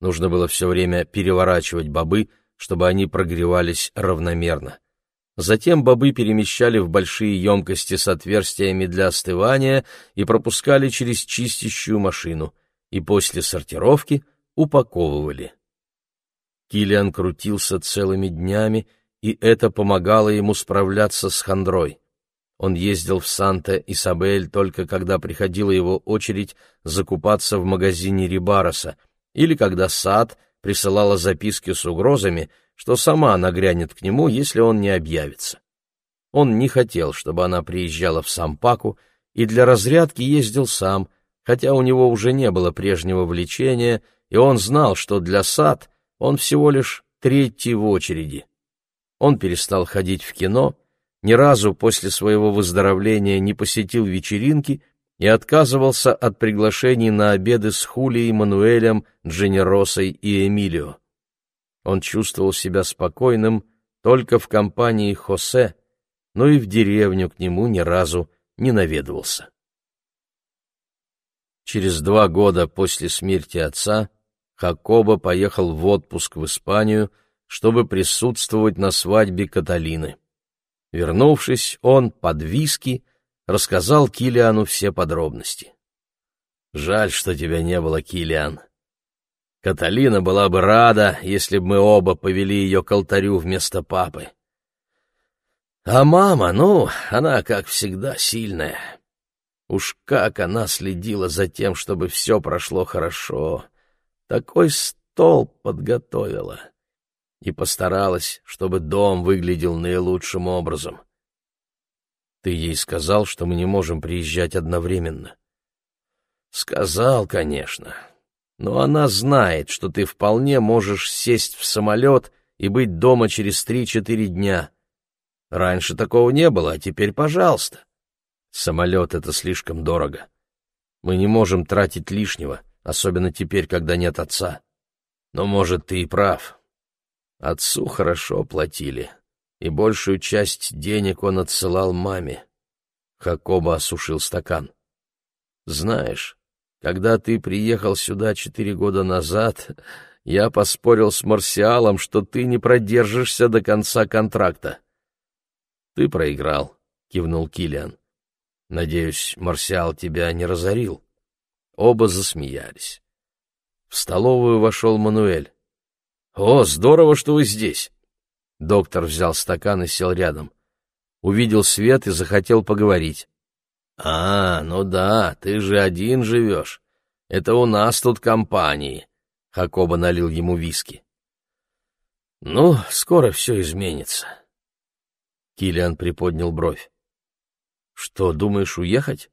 Нужно было все время переворачивать бобы, чтобы они прогревались равномерно. Затем бобы перемещали в большие емкости с отверстиями для остывания и пропускали через чистящую машину, и после сортировки упаковывали. Килиан крутился целыми днями, и это помогало ему справляться с хандрой. Он ездил в Санта-Исабель только когда приходила его очередь закупаться в магазине Рибароса, или когда сад присылала записки с угрозами, что сама нагрянет к нему, если он не объявится. Он не хотел, чтобы она приезжала в Сампаку, и для разрядки ездил сам, хотя у него уже не было прежнего влечения, и он знал, что для сад он всего лишь третий в очереди. Он перестал ходить в кино, ни разу после своего выздоровления не посетил вечеринки и отказывался от приглашений на обеды с Хулией, Мануэлем, Дженеросой и Эмилио. Он чувствовал себя спокойным только в компании Хосе, но и в деревню к нему ни разу не наведывался. Через два года после смерти отца Хакоба поехал в отпуск в Испанию, чтобы присутствовать на свадьбе Каталины. Вернувшись, он под виски рассказал Килиану все подробности. «Жаль, что тебя не было, Килиан. Каталина была бы рада, если бы мы оба повели ее к алтарю вместо папы. А мама, ну, она, как всегда, сильная. Уж как она следила за тем, чтобы все прошло хорошо. Такой стол подготовила. И постаралась, чтобы дом выглядел наилучшим образом. Ты ей сказал, что мы не можем приезжать одновременно? Сказал, конечно. Но она знает, что ты вполне можешь сесть в самолет и быть дома через три-четыре дня. Раньше такого не было, а теперь пожалуйста. Самолет — это слишком дорого. Мы не можем тратить лишнего, особенно теперь, когда нет отца. Но, может, ты и прав. Отцу хорошо платили и большую часть денег он отсылал маме. Хакоба осушил стакан. «Знаешь, когда ты приехал сюда четыре года назад, я поспорил с Марсиалом, что ты не продержишься до конца контракта». «Ты проиграл», — кивнул Килиан. «Надеюсь, Марсиал тебя не разорил». Оба засмеялись. В столовую вошел Мануэль. «О, здорово, что вы здесь!» Доктор взял стакан и сел рядом. Увидел свет и захотел поговорить. «А, ну да, ты же один живешь. Это у нас тут компании», — Хакоба налил ему виски. «Ну, скоро все изменится». Килиан приподнял бровь. «Что, думаешь уехать?»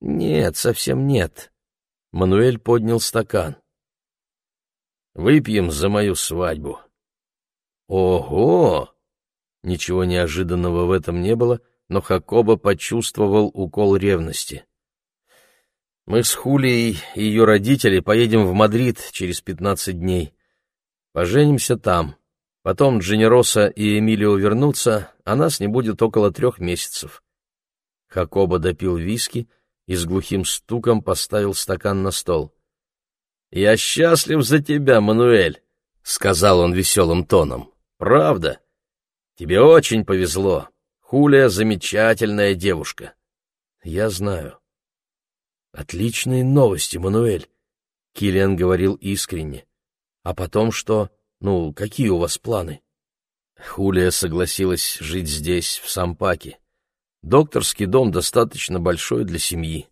«Нет, совсем нет». Мануэль поднял стакан. «Выпьем за мою свадьбу». Ого! Ничего неожиданного в этом не было, но Хакоба почувствовал укол ревности. Мы с Хулией и ее родители поедем в Мадрид через пятнадцать дней. Поженимся там. Потом Дженероса и Эмилио вернутся, а нас не будет около трех месяцев. Хакоба допил виски и с глухим стуком поставил стакан на стол. «Я счастлив за тебя, Мануэль», — сказал он веселым тоном. Правда? Тебе очень повезло. Хулия замечательная девушка. Я знаю. Отличные новости, Мануэль. Киллиан говорил искренне. А потом что? Ну, какие у вас планы? Хулия согласилась жить здесь, в Сампаке. Докторский дом достаточно большой для семьи.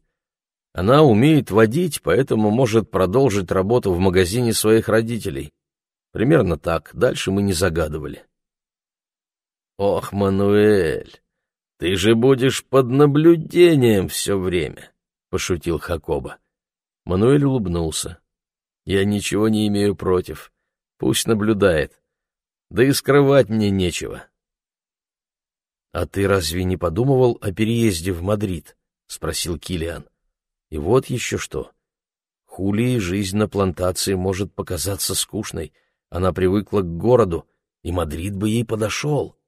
Она умеет водить, поэтому может продолжить работу в магазине своих родителей. Примерно так, дальше мы не загадывали. Ох, Мануэль, ты же будешь под наблюдением все время, — пошутил Хакоба. Мануэль улыбнулся. Я ничего не имею против. Пусть наблюдает. Да и скрывать мне нечего. — А ты разве не подумывал о переезде в Мадрид? — спросил Килиан. И вот еще что. Хулии жизнь на плантации может показаться скучной. Она привыкла к городу, и Мадрид бы ей подошел.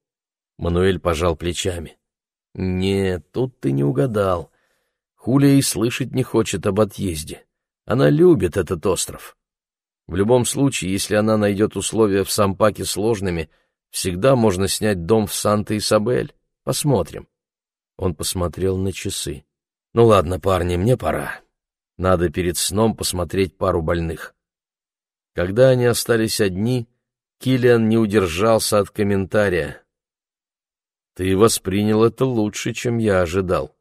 Мануэль пожал плечами. «Нет, тут ты не угадал. Хулия и слышать не хочет об отъезде. Она любит этот остров. В любом случае, если она найдет условия в Сампаке сложными, всегда можно снять дом в Санта-Исабель. Посмотрим». Он посмотрел на часы. «Ну ладно, парни, мне пора. Надо перед сном посмотреть пару больных». Когда они остались одни, Киллиан не удержался от комментария. «Ты воспринял это лучше, чем я ожидал».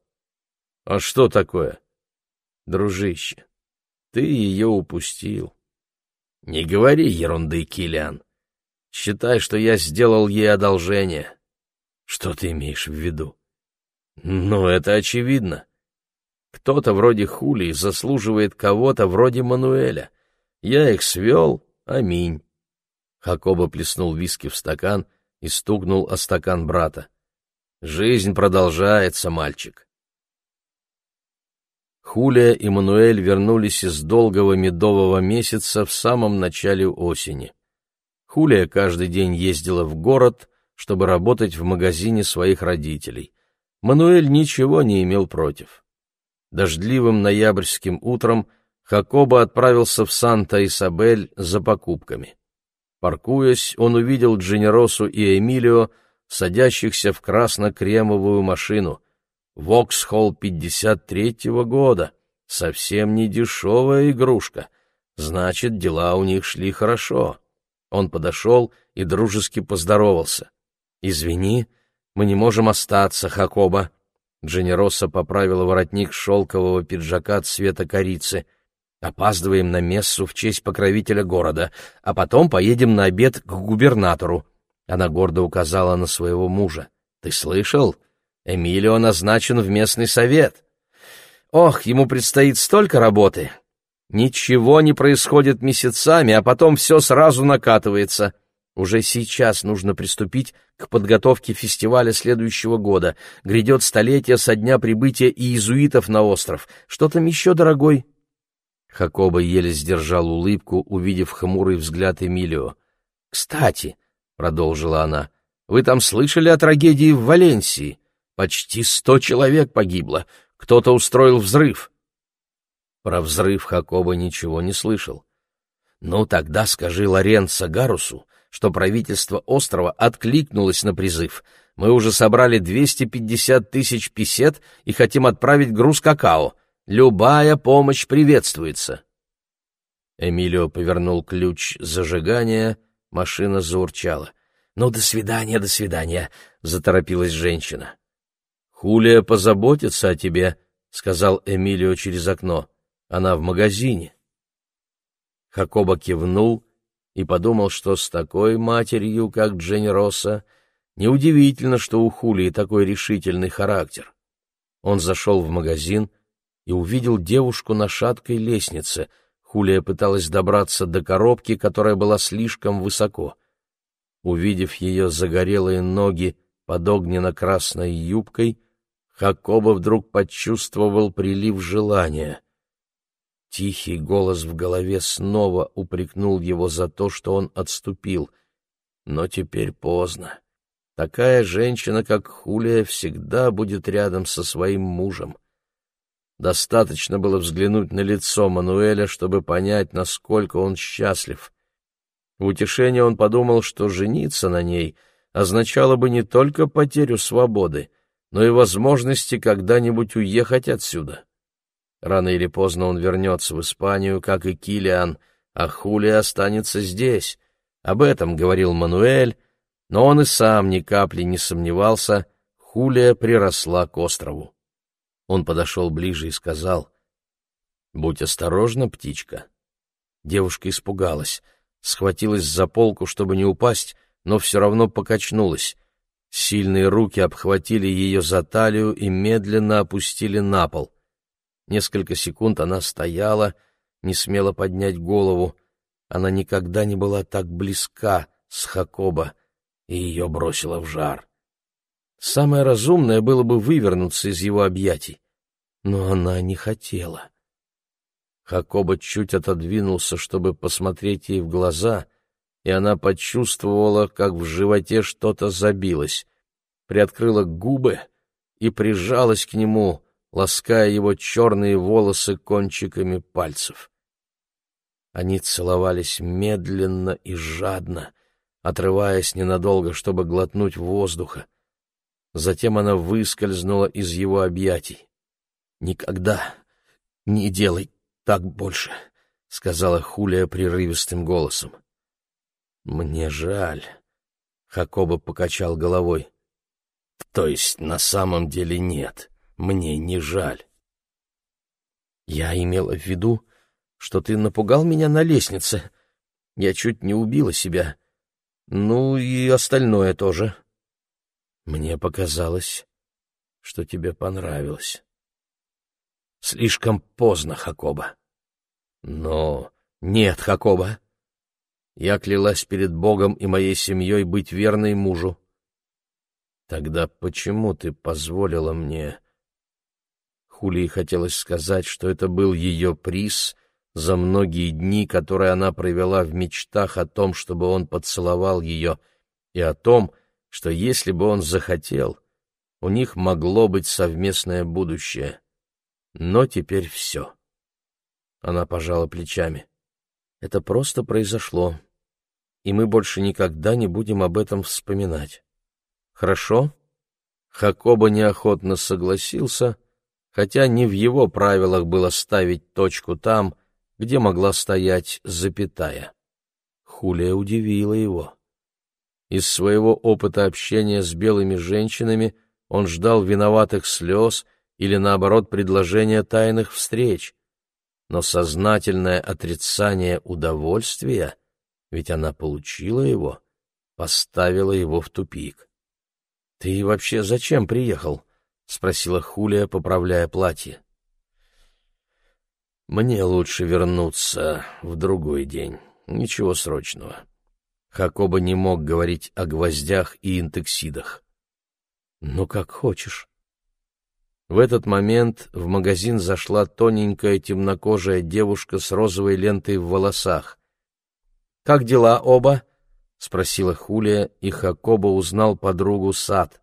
«А что такое?» «Дружище, ты ее упустил». «Не говори ерунды, Киллиан. Считай, что я сделал ей одолжение». «Что ты имеешь в виду?» «Ну, это очевидно. Кто-то вроде Хули заслуживает кого-то вроде Мануэля. Я их свел, аминь. Хакоба плеснул виски в стакан и стукнул о стакан брата. Жизнь продолжается, мальчик. Хулия и Мануэль вернулись из долгого медового месяца в самом начале осени. Хулия каждый день ездила в город, чтобы работать в магазине своих родителей. Мануэль ничего не имел против. Дождливым ноябрьским утром Хакоба отправился в Санта-Исабель за покупками. Паркуясь, он увидел Дженеросу и Эмилио, садящихся в красно-кремовую машину. Воксхолл 53-го года. Совсем не дешевая игрушка. Значит, дела у них шли хорошо. Он подошел и дружески поздоровался. «Извини, мы не можем остаться, Хакоба», Дженероса поправила воротник шелкового пиджака цвета корицы. «Опаздываем на мессу в честь покровителя города, а потом поедем на обед к губернатору». Она гордо указала на своего мужа. «Ты слышал? Эмилио назначен в местный совет. Ох, ему предстоит столько работы. Ничего не происходит месяцами, а потом все сразу накатывается. Уже сейчас нужно приступить к подготовке фестиваля следующего года. Грядет столетие со дня прибытия иезуитов на остров. Что там еще, дорогой?» Хакоба еле сдержал улыбку, увидев хмурый взгляд Эмилио. «Кстати», — продолжила она, — «вы там слышали о трагедии в Валенсии? Почти сто человек погибло. Кто-то устроил взрыв». Про взрыв Хакоба ничего не слышал. «Ну, тогда скажи Лоренцо Гарусу, что правительство острова откликнулось на призыв. Мы уже собрали 250 тысяч песет и хотим отправить груз какао. Любая помощь приветствуется. Эмилио повернул ключ зажигания, машина заурчала. «Ну, до свидания, до свидания», — заторопилась женщина. «Хулия позаботится о тебе», — сказал Эмилио через окно. «Она в магазине». Хакоба кивнул и подумал, что с такой матерью, как Дженни Росса, неудивительно, что у Хулии такой решительный характер. Он зашел в магазин и увидел девушку на шаткой лестнице. Хулия пыталась добраться до коробки, которая была слишком высоко. Увидев ее загорелые ноги под огненно-красной юбкой, Хакоба вдруг почувствовал прилив желания — Тихий голос в голове снова упрекнул его за то, что он отступил. Но теперь поздно. Такая женщина, как Хулия, всегда будет рядом со своим мужем. Достаточно было взглянуть на лицо Мануэля, чтобы понять, насколько он счастлив. В утешение он подумал, что жениться на ней означало бы не только потерю свободы, но и возможности когда-нибудь уехать отсюда. Рано или поздно он вернется в Испанию, как и Килиан, а Хулия останется здесь. Об этом говорил Мануэль, но он и сам ни капли не сомневался, Хулия приросла к острову. Он подошел ближе и сказал, «Будь осторожна, птичка». Девушка испугалась, схватилась за полку, чтобы не упасть, но все равно покачнулась. Сильные руки обхватили ее за талию и медленно опустили на пол. Несколько секунд она стояла, не смела поднять голову. Она никогда не была так близка с Хакоба, и ее бросило в жар. Самое разумное было бы вывернуться из его объятий, но она не хотела. Хакоба чуть отодвинулся, чтобы посмотреть ей в глаза, и она почувствовала, как в животе что-то забилось, приоткрыла губы и прижалась к нему, лаская его черные волосы кончиками пальцев. Они целовались медленно и жадно, отрываясь ненадолго, чтобы глотнуть воздуха. Затем она выскользнула из его объятий. «Никогда не делай так больше», — сказала Хулия прерывистым голосом. «Мне жаль», — Хакоба покачал головой. «То есть на самом деле нет, мне не жаль». «Я имела в виду, что ты напугал меня на лестнице. Я чуть не убила себя. Ну и остальное тоже». «Мне показалось, что тебе понравилось». «Слишком поздно, Хакоба». «Но нет, Хакоба. Я клялась перед Богом и моей семьей быть верной мужу. Тогда почему ты позволила мне...» Хулии хотелось сказать, что это был ее приз за многие дни, которые она провела в мечтах о том, чтобы он поцеловал ее, и о том, что если бы он захотел, у них могло быть совместное будущее. Но теперь все. Она пожала плечами. Это просто произошло, и мы больше никогда не будем об этом вспоминать. Хорошо? Хакоба неохотно согласился, хотя не в его правилах было ставить точку там, где могла стоять запятая. Хулия удивила его. Из своего опыта общения с белыми женщинами он ждал виноватых слез или, наоборот, предложения тайных встреч но сознательное отрицание удовольствия, ведь она получила его, поставило его в тупик. — Ты вообще зачем приехал? — спросила Хулия, поправляя платье. — Мне лучше вернуться в другой день. Ничего срочного. Хакоба не мог говорить о гвоздях и интексидах. — Ну, как хочешь. В этот момент в магазин зашла тоненькая темнокожая девушка с розовой лентой в волосах. «Как дела оба?» — спросила Хулия, и Хакоба узнал подругу Сад.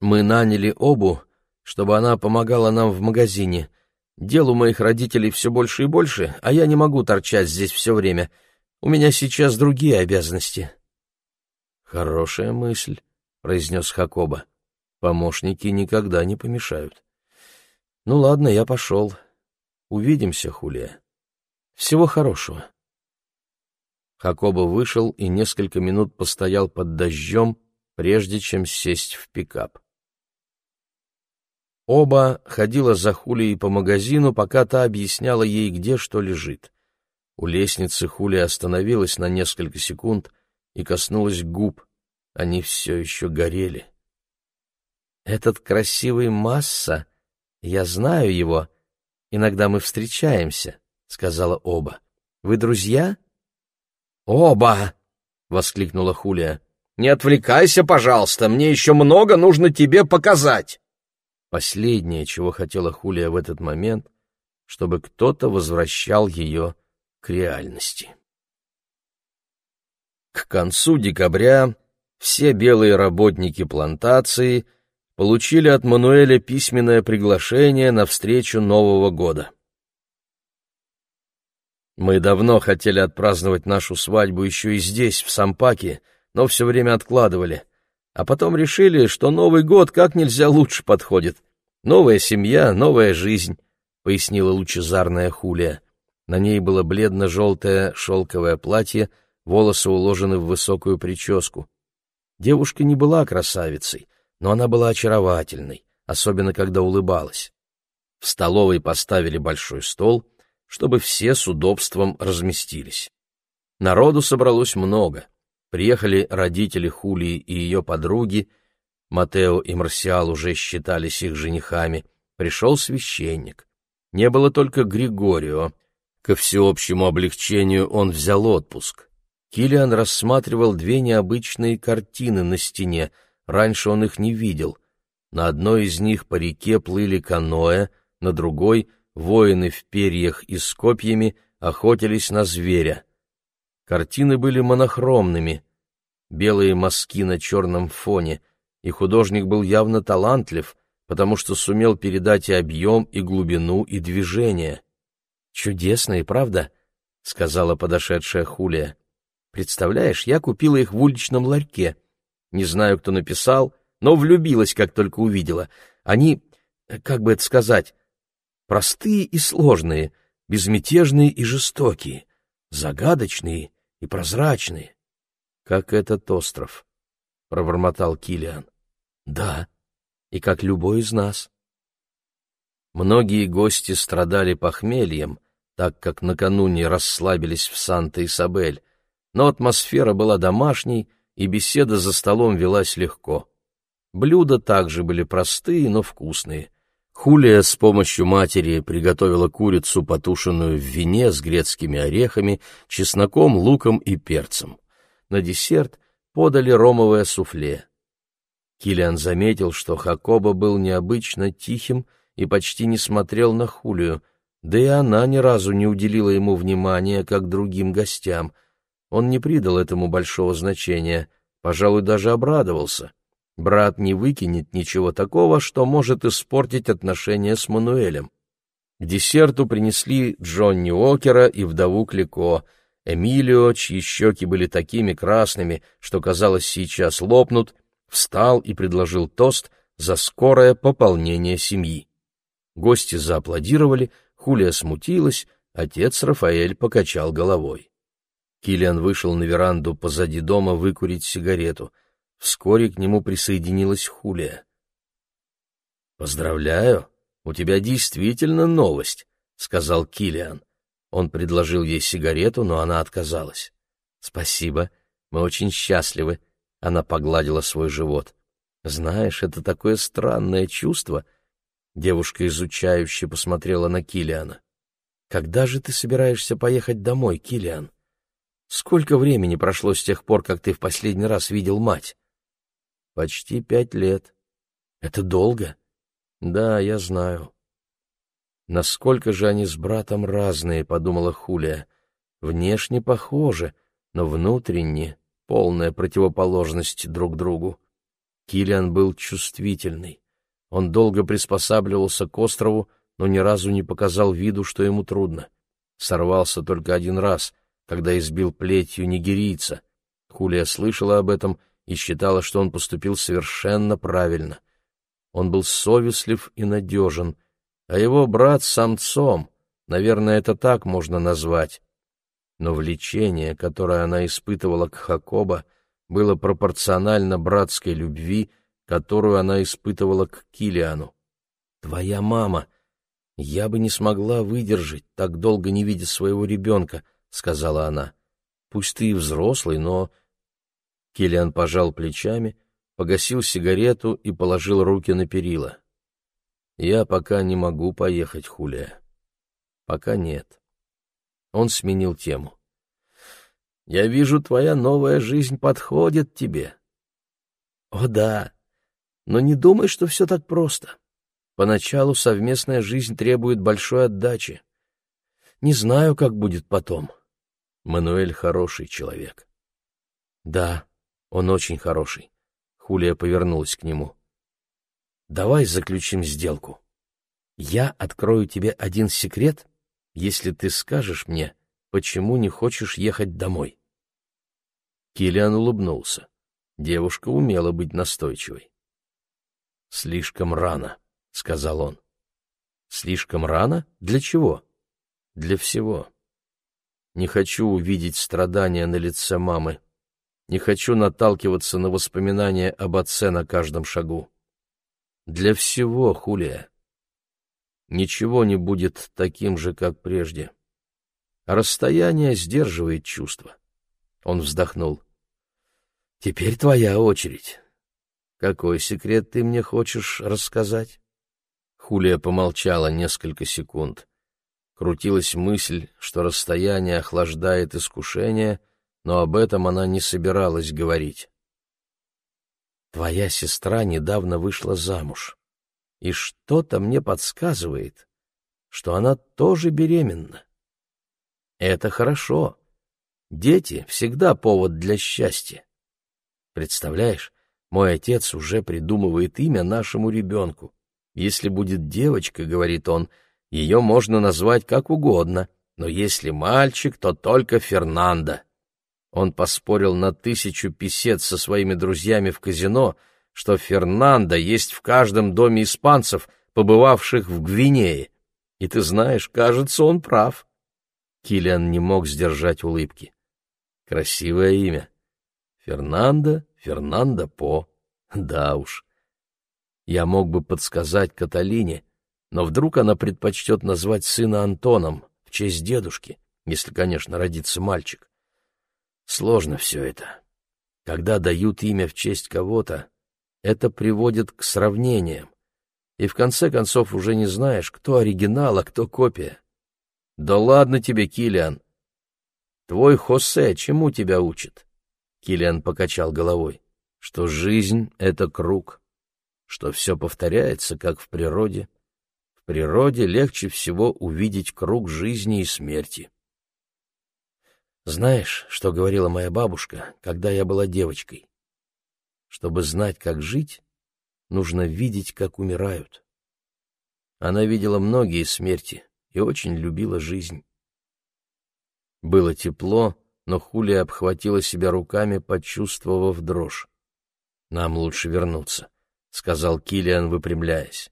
«Мы наняли Обу, чтобы она помогала нам в магазине. Дел у моих родителей все больше и больше, а я не могу торчать здесь все время. У меня сейчас другие обязанности». «Хорошая мысль», — произнес Хакоба. Помощники никогда не помешают. Ну ладно, я пошел. Увидимся, Хулия. Всего хорошего. Хакоба вышел и несколько минут постоял под дождем, прежде чем сесть в пикап. Оба ходила за Хулией по магазину, пока та объясняла ей, где что лежит. У лестницы Хулия остановилась на несколько секунд и коснулась губ. Они все еще горели. Этот красивый Масса, я знаю его. Иногда мы встречаемся, сказала Оба. Вы друзья? Оба! воскликнула Хулия. Не отвлекайся, пожалуйста, мне еще много нужно тебе показать. Последнее, чего хотела Хулия в этот момент, чтобы кто-то возвращал ее к реальности. К концу декабря все белые работники плантации — получили от Мануэля письменное приглашение на встречу Нового года. Мы давно хотели отпраздновать нашу свадьбу еще и здесь, в Сампаке, но все время откладывали. А потом решили, что Новый год как нельзя лучше подходит. Новая семья, новая жизнь, — пояснила лучезарная Хулия. На ней было бледно-желтое шелковое платье, волосы уложены в высокую прическу. Девушка не была красавицей, но она была очаровательной, особенно когда улыбалась. В столовой поставили большой стол, чтобы все с удобством разместились. Народу собралось много. Приехали родители Хулии и ее подруги, Матео и Марсиал уже считались их женихами. Пришел священник. Не было только Григорио. Ко всеобщему облегчению он взял отпуск. Килиан рассматривал две необычные картины на стене. Раньше он их не видел. На одной из них по реке плыли каноэ, на другой — воины в перьях и с копьями охотились на зверя. Картины были монохромными, белые мазки на черном фоне, и художник был явно талантлив, потому что сумел передать и объем, и глубину, и движение. «Чудесные, правда?» — сказала подошедшая Хулия. «Представляешь, я купила их в уличном ларьке. Не знаю, кто написал, но влюбилась, как только увидела. Они, как бы это сказать, простые и сложные, безмятежные и жестокие, загадочные и прозрачные. Как этот остров, — пробормотал Килиан. Да, и как любой из нас. Многие гости страдали похмельем, так как накануне расслабились в Санта-Исабель, но атмосфера была домашней, и беседа за столом велась легко. Блюда также были простые, но вкусные. Хулия с помощью матери приготовила курицу, потушенную в вине с грецкими орехами, чесноком, луком и перцем. На десерт подали ромовое суфле. Килиан заметил, что Хакоба был необычно тихим и почти не смотрел на Хулию, да и она ни разу не уделила ему внимания, как другим гостям. Он не придал этому большого значения, пожалуй, даже обрадовался. Брат не выкинет ничего такого, что может испортить отношения с Мануэлем. К десерту принесли Джонни Окера и вдову Клико, Эмилио, чьи щеки были такими красными, что, казалось, сейчас лопнут, встал и предложил тост за скорое пополнение семьи. Гости зааплодировали, Хулия смутилась, отец Рафаэль покачал головой. Килиан вышел на веранду позади дома выкурить сигарету. Вскоре к нему присоединилась Хулия. «Поздравляю, у тебя действительно новость», — сказал Килиан. Он предложил ей сигарету, но она отказалась. «Спасибо, мы очень счастливы», — она погладила свой живот. «Знаешь, это такое странное чувство». Девушка изучающе посмотрела на Килиана. «Когда же ты собираешься поехать домой, Килиан? Сколько времени прошло с тех пор, как ты в последний раз видел мать?» Почти пять лет. Это долго? Да, я знаю. Насколько же они с братом разные, подумала Хулия. Внешне похожи, но внутренне полная противоположность друг другу. Килиан был чувствительный. Он долго приспосабливался к острову, но ни разу не показал виду, что ему трудно. Сорвался только один раз, когда избил плетью нигерийца. Хулия слышала об этом и считала, что он поступил совершенно правильно. Он был совестлив и надежен, а его брат — самцом, наверное, это так можно назвать. Но влечение, которое она испытывала к Хакоба, было пропорционально братской любви, которую она испытывала к Килиану. «Твоя мама! Я бы не смогла выдержать, так долго не видя своего ребенка», — сказала она. «Пусть ты и взрослый, но Килиан пожал плечами, погасил сигарету и положил руки на перила. «Я пока не могу поехать, Хулия. Пока нет». Он сменил тему. «Я вижу, твоя новая жизнь подходит тебе». «О да, но не думай, что все так просто. Поначалу совместная жизнь требует большой отдачи. Не знаю, как будет потом». Мануэль хороший человек. «Да, он очень хороший. Хулия повернулась к нему. Давай заключим сделку. Я открою тебе один секрет, если ты скажешь мне, почему не хочешь ехать домой. Килиан улыбнулся. Девушка умела быть настойчивой. Слишком рано, сказал он. Слишком рано? Для чего? Для всего. Не хочу увидеть страдания на лице мамы, не хочу наталкиваться на воспоминания об отце на каждом шагу. Для всего, Хулия. Ничего не будет таким же, как прежде. расстояние сдерживает чувства. Он вздохнул. Теперь твоя очередь. Какой секрет ты мне хочешь рассказать? Хулия помолчала несколько секунд. Крутилась мысль, что расстояние охлаждает искушение, но об этом она не собиралась говорить. Твоя сестра недавно вышла замуж, и что-то мне подсказывает, что она тоже беременна. Это хорошо. Дети всегда повод для счастья. Представляешь, мой отец уже придумывает имя нашему ребенку. Если будет девочка, говорит он, ее можно назвать как угодно, но если мальчик, то только Фернандо. Он поспорил на тысячу песет со своими друзьями в казино, что Фернандо есть в каждом доме испанцев, побывавших в Гвинее. И ты знаешь, кажется, он прав. Килиан не мог сдержать улыбки. Красивое имя. Фернандо, Фернандо По. Да уж. Я мог бы подсказать Каталине, но вдруг она предпочтет назвать сына Антоном в честь дедушки, если, конечно, родится мальчик. Сложно все это. Когда дают имя в честь кого-то, это приводит к сравнениям, и в конце концов уже не знаешь, кто оригинал, а кто копия. Да ладно тебе, Килиан. Твой Хосе чему тебя учит? Килиан покачал головой, что жизнь — это круг, что все повторяется, как в природе. В природе легче всего увидеть круг жизни и смерти. Знаешь, что говорила моя бабушка, когда я была девочкой? Чтобы знать, как жить, нужно видеть, как умирают. Она видела многие смерти и очень любила жизнь. Было тепло, но Хулия обхватила себя руками, почувствовав дрожь. «Нам лучше вернуться», — сказал Килиан, выпрямляясь.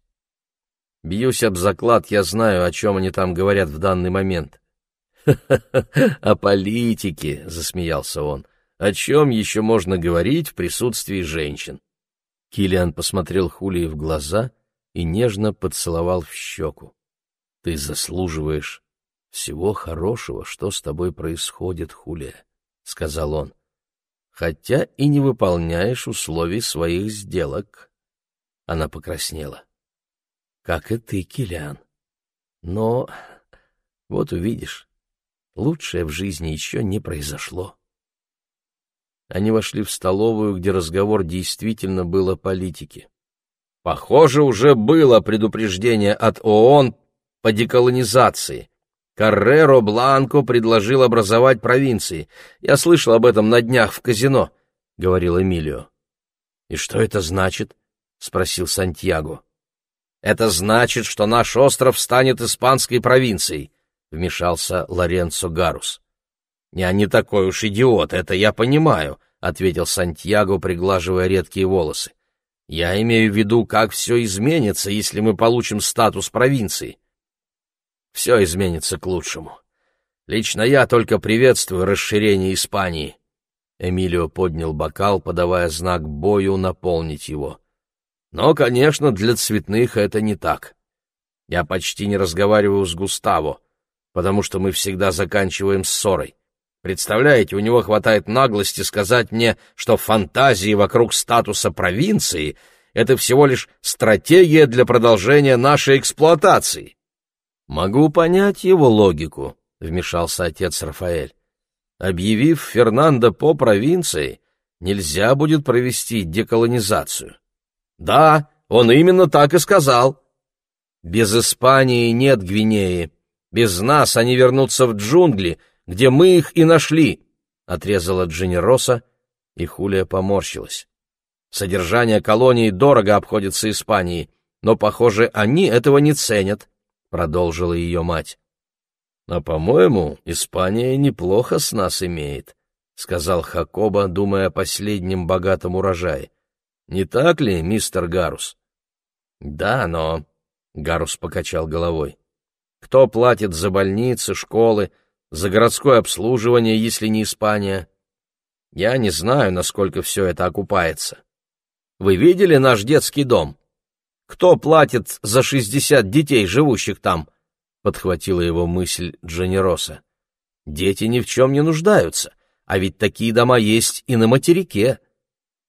«Бьюсь об заклад, я знаю, о чем они там говорят в данный момент». «Ха-ха-ха, о политике», — засмеялся он. «О чем еще можно говорить в присутствии женщин?» Килиан посмотрел Хулии в глаза и нежно поцеловал в щеку. «Ты заслуживаешь всего хорошего, что с тобой происходит, Хулия», — сказал он, — «хотя и не выполняешь условий своих сделок». Она покраснела. «Как и ты, Килиан. Но вот увидишь, лучшее в жизни еще не произошло». Они вошли в столовую, где разговор действительно был о политике. Похоже, уже было предупреждение от ООН по деколонизации. Карреро Бланко предложил образовать провинции. Я слышал об этом на днях в казино, — говорил Эмилио. — И что это значит? — спросил Сантьяго. — Это значит, что наш остров станет испанской провинцией, — вмешался Лоренцо Гарус. — Я не такой уж идиот, это я понимаю, — ответил Сантьяго, приглаживая редкие волосы. — Я имею в виду, как все изменится, если мы получим статус провинции. — все изменится к лучшему. Лично я только приветствую расширение Испании. Эмилио поднял бокал, подавая знак бою наполнить его. Но, конечно, для цветных это не так. Я почти не разговариваю с Густаво, потому что мы всегда заканчиваем ссорой. Представляете, у него хватает наглости сказать мне, что фантазии вокруг статуса провинции — это всего лишь стратегия для продолжения нашей эксплуатации. «Могу понять его логику», — вмешался отец Рафаэль. «Объявив Фернандо по провинции, нельзя будет провести деколонизацию». «Да, он именно так и сказал». «Без Испании нет Гвинеи. Без нас они вернутся в джунгли, где мы их и нашли», — отрезала Дженероса, и Хулия поморщилась. «Содержание колонии дорого обходится Испании, но, похоже, они этого не ценят. — продолжила ее мать. «А, по-моему, Испания неплохо с нас имеет», — сказал Хакоба, думая о последнем богатом урожае. «Не так ли, мистер Гарус?» «Да, но...» — Гарус покачал головой. «Кто платит за больницы, школы, за городское обслуживание, если не Испания? Я не знаю, насколько все это окупается. Вы видели наш детский дом? Кто платит за шестьдесят детей, живущих там? Подхватила его мысль Дженероса. Дети ни в чем не нуждаются, а ведь такие дома есть и на материке.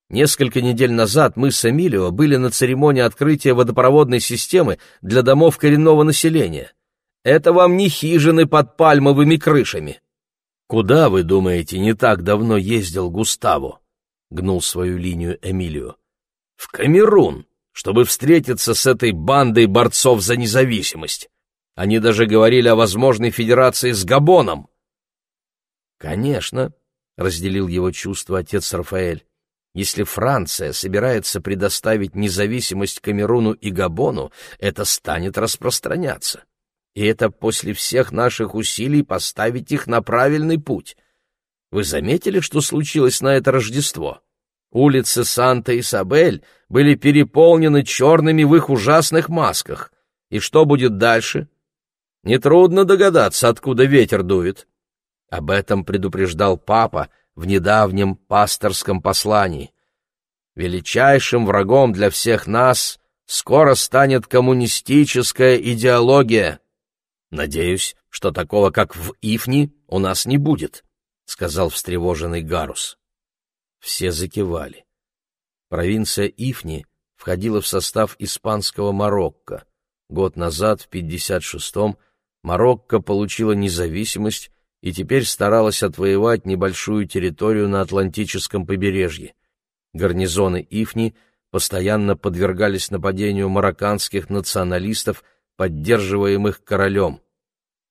Несколько недель назад мы с Эмилио были на церемонии открытия водопроводной системы для домов коренного населения. Это вам не хижины под пальмовыми крышами. Куда, вы думаете, не так давно ездил Густаво? Гнул свою линию Эмилио. В Камерун, чтобы встретиться с этой бандой борцов за независимость. Они даже говорили о возможной федерации с Габоном. Конечно, разделил его чувство отец Рафаэль. Если Франция собирается предоставить независимость Камеруну и Габону, это станет распространяться. И это после всех наших усилий поставить их на правильный путь. Вы заметили, что случилось на это Рождество? Улицы Санта-Исабель были переполнены черными в их ужасных масках. И что будет дальше? Нетрудно догадаться, откуда ветер дует. Об этом предупреждал папа в недавнем пасторском послании. Величайшим врагом для всех нас скоро станет коммунистическая идеология. Надеюсь, что такого, как в Ифни, у нас не будет, сказал встревоженный Гарус. Все закивали. Провинция Ифни входила в состав испанского Марокко. Год назад, в 56-м, Марокко получила независимость и теперь старалась отвоевать небольшую территорию на Атлантическом побережье. Гарнизоны Ифни постоянно подвергались нападению марокканских националистов, поддерживаемых королем.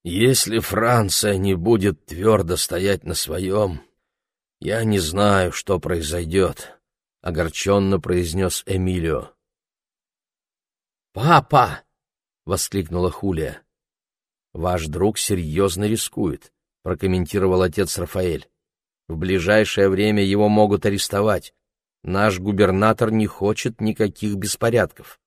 «Если Франция не будет твердо стоять на своем, я не знаю, что произойдет», — огорченно произнес Эмилио. «Папа!» — воскликнула Хулия. «Ваш друг серьезно рискует. — прокомментировал отец Рафаэль. «В ближайшее время его могут арестовать. Наш губернатор не хочет никаких беспорядков».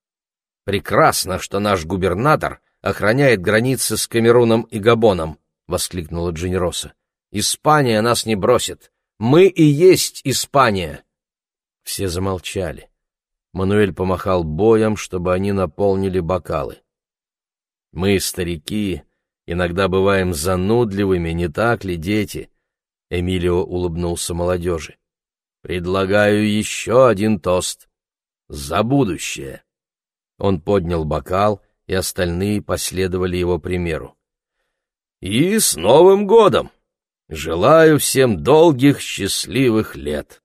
«Прекрасно, что наш губернатор охраняет границы с Камеруном и Габоном», — воскликнула Дженероса. «Испания нас не бросит. Мы и есть Испания». Все замолчали. Мануэль помахал боем, чтобы они наполнили бокалы. «Мы, старики, Иногда бываем занудливыми, не так ли, дети?» Эмилио улыбнулся молодежи. «Предлагаю еще один тост. За будущее!» Он поднял бокал, и остальные последовали его примеру. «И с Новым годом! Желаю всем долгих, счастливых лет!»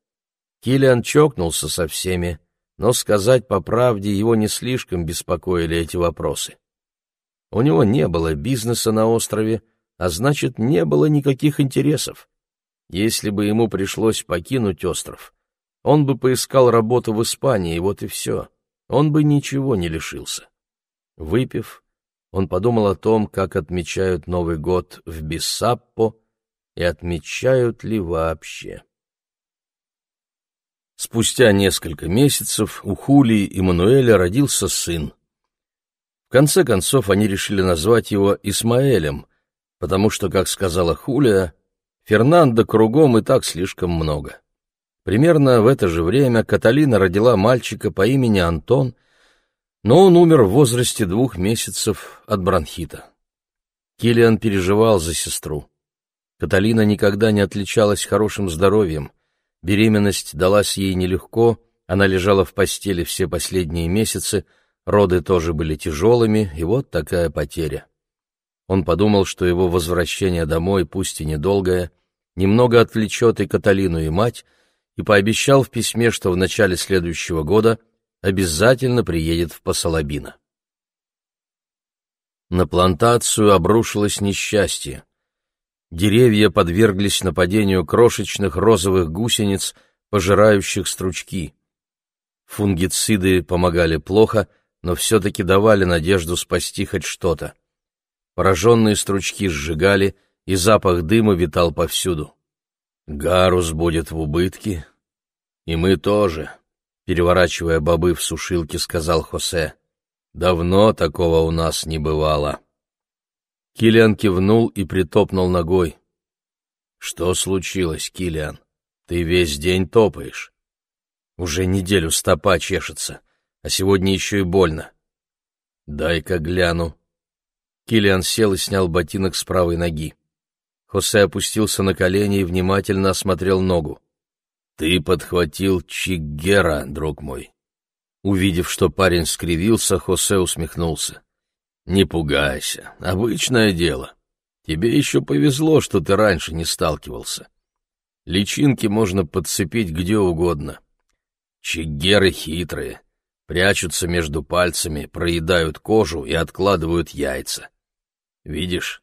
Киллиан чокнулся со всеми, но сказать по правде его не слишком беспокоили эти вопросы. У него не было бизнеса на острове, а значит, не было никаких интересов. Если бы ему пришлось покинуть остров, он бы поискал работу в Испании, вот и все. Он бы ничего не лишился. Выпив, он подумал о том, как отмечают Новый год в Биссаппо и отмечают ли вообще. Спустя несколько месяцев у Хулии и Мануэля родился сын. В конце концов они решили назвать его Исмаэлем, потому что, как сказала Хулия, Фернандо кругом и так слишком много. Примерно в это же время Каталина родила мальчика по имени Антон, но он умер в возрасте двух месяцев от бронхита. Килиан переживал за сестру. Каталина никогда не отличалась хорошим здоровьем. Беременность далась ей нелегко, она лежала в постели все последние месяцы — Роды тоже были тяжелыми, и вот такая потеря. Он подумал, что его возвращение домой, пусть и недолгое, немного отвлечет и Каталину, и мать, и пообещал в письме, что в начале следующего года обязательно приедет в Посолобино. На плантацию обрушилось несчастье. Деревья подверглись нападению крошечных розовых гусениц, пожирающих стручки. Фунгициды помогали плохо, но все-таки давали надежду спасти хоть что-то. Пораженные стручки сжигали, и запах дыма витал повсюду. «Гарус будет в убытке, и мы тоже», — переворачивая бобы в сушилке, сказал Хосе. «Давно такого у нас не бывало». Килиан кивнул и притопнул ногой. «Что случилось, Килиан? Ты весь день топаешь. Уже неделю стопа чешется а сегодня еще и больно. Дай-ка гляну. Килиан сел и снял ботинок с правой ноги. Хосе опустился на колени и внимательно осмотрел ногу. Ты подхватил Чиггера, друг мой. Увидев, что парень скривился, Хосе усмехнулся. Не пугайся, обычное дело. Тебе еще повезло, что ты раньше не сталкивался. Личинки можно подцепить где угодно. Чиггеры хитрые, прячутся между пальцами, проедают кожу и откладывают яйца. Видишь?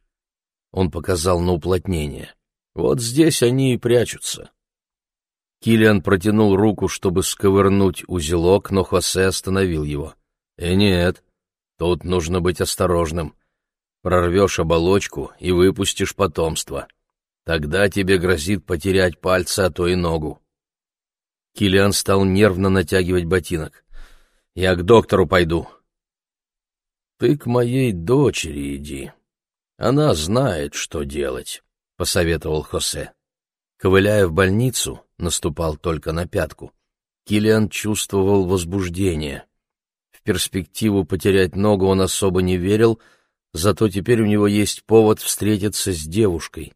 Он показал на уплотнение. Вот здесь они и прячутся. Килиан протянул руку, чтобы сковырнуть узелок, но Хосе остановил его. «Э, нет, тут нужно быть осторожным. Прорвешь оболочку и выпустишь потомство. Тогда тебе грозит потерять пальцы, а то и ногу». Килиан стал нервно натягивать ботинок. «Я к доктору пойду». «Ты к моей дочери иди. Она знает, что делать», — посоветовал Хосе. Ковыляя в больницу, наступал только на пятку. Килиан чувствовал возбуждение. Перспективу потерять ногу он особо не верил, зато теперь у него есть повод встретиться с девушкой.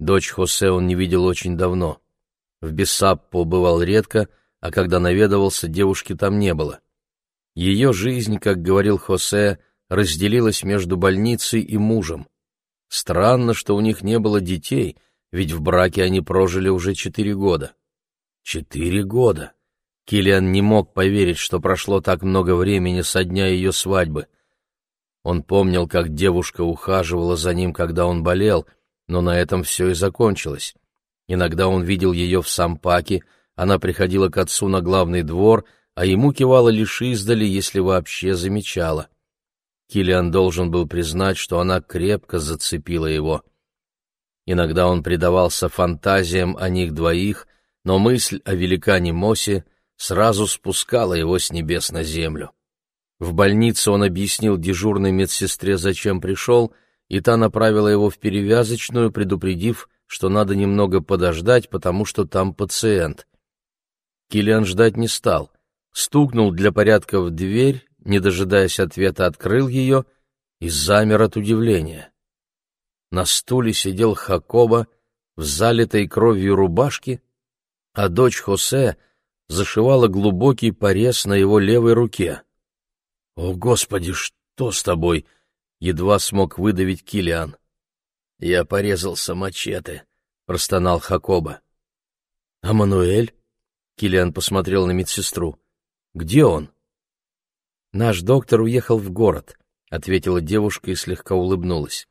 Дочь Хосе он не видел очень давно. В Бессаппо бывал редко, а когда наведывался, девушки там не было. Ее жизнь, как говорил Хосе, разделилась между больницей и мужем. Странно, что у них не было детей, ведь в браке они прожили уже четыре года. Четыре года! Килиан не мог поверить, что прошло так много времени со дня ее свадьбы. Он помнил, как девушка ухаживала за ним, когда он болел, но на этом все и закончилось. Иногда он видел ее в Сампаке, она приходила к отцу на главный двор, а ему кивала лишь издали, если вообще замечала. Килиан должен был признать, что она крепко зацепила его — Иногда он предавался фантазиям о них двоих, но мысль о великане Мосе сразу спускала его с небес на землю. В больнице он объяснил дежурной медсестре, зачем пришел, и та направила его в перевязочную, предупредив, что надо немного подождать, потому что там пациент. Киллиан ждать не стал. Стукнул для порядка в дверь, не дожидаясь ответа, открыл ее и замер от удивления. На стуле сидел Хакоба в залитой кровью рубашке, а дочь Хосе зашивала глубокий порез на его левой руке. «О, Господи, что с тобой?» — едва смог выдавить Килиан. «Я порезался мачете», — простонал Хакоба. «А Мануэль?» — Килиан посмотрел на медсестру. «Где он?» «Наш доктор уехал в город», — ответила девушка и слегка улыбнулась.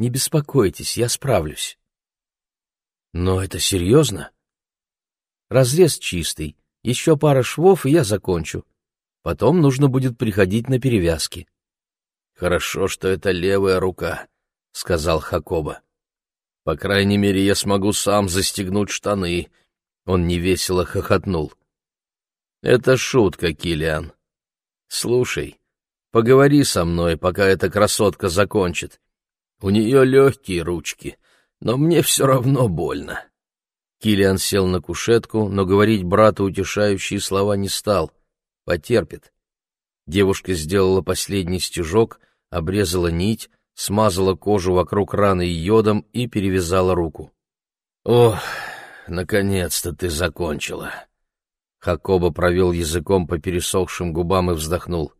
Не беспокойтесь, я справлюсь. Но это серьезно? Разрез чистый, еще пара швов, и я закончу. Потом нужно будет приходить на перевязки. Хорошо, что это левая рука, — сказал Хакоба. По крайней мере, я смогу сам застегнуть штаны. Он невесело хохотнул. Это шутка, Килиан. Слушай, поговори со мной, пока эта красотка закончит. У нее легкие ручки, но мне все равно больно. Килиан сел на кушетку, но говорить брату утешающие слова не стал. Потерпит. Девушка сделала последний стежок, обрезала нить, смазала кожу вокруг раны йодом и перевязала руку. «Ох, наконец-то ты закончила!» Хакоба провел языком по пересохшим губам и вздохнул.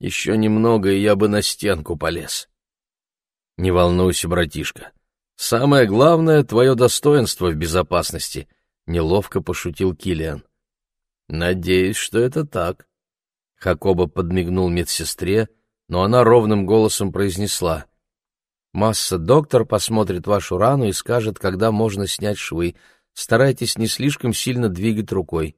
«Еще немного, и я бы на стенку полез». Не волнуйся, братишка. Самое главное — твое достоинство в безопасности, — неловко пошутил Килиан. Надеюсь, что это так. Хакоба подмигнул медсестре, но она ровным голосом произнесла. «Масса доктор посмотрит вашу рану и скажет, когда можно снять швы. Старайтесь не слишком сильно двигать рукой».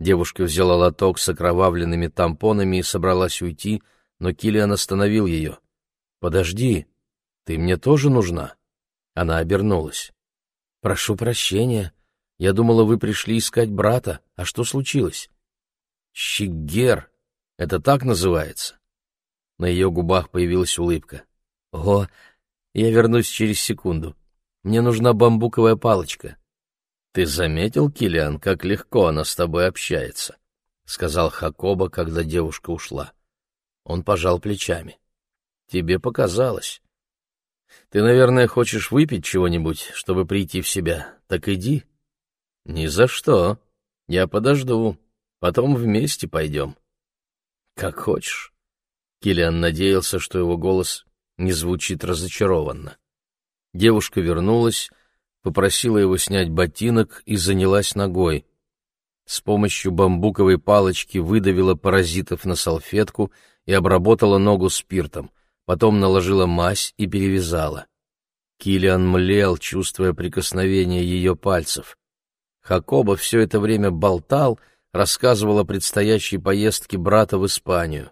Девушка взяла лоток с окровавленными тампонами и собралась уйти, но Килиан остановил ее. «Подожди», ты мне тоже нужна?» Она обернулась. «Прошу прощения. Я думала, вы пришли искать брата. А что случилось?» «Щигер. Это так называется?» На ее губах появилась улыбка. «О, я вернусь через секунду. Мне нужна бамбуковая палочка». «Ты заметил, Килиан, как легко она с тобой общается?» — сказал Хакоба, когда девушка ушла. Он пожал плечами. «Тебе показалось. Ты, наверное, хочешь выпить чего-нибудь, чтобы прийти в себя. Так иди. «Ни за что. Я подожду. Потом вместе пойдем». «Как хочешь». Киллиан надеялся, что его голос не звучит разочарованно. Девушка вернулась, попросила его снять ботинок и занялась ногой. С помощью бамбуковой палочки выдавила паразитов на салфетку и обработала ногу спиртом, потом наложила мазь и перевязала. Килиан млел, чувствуя прикосновение ее пальцев. Хакоба все это время болтал, рассказывал о предстоящей поездке брата в Испанию.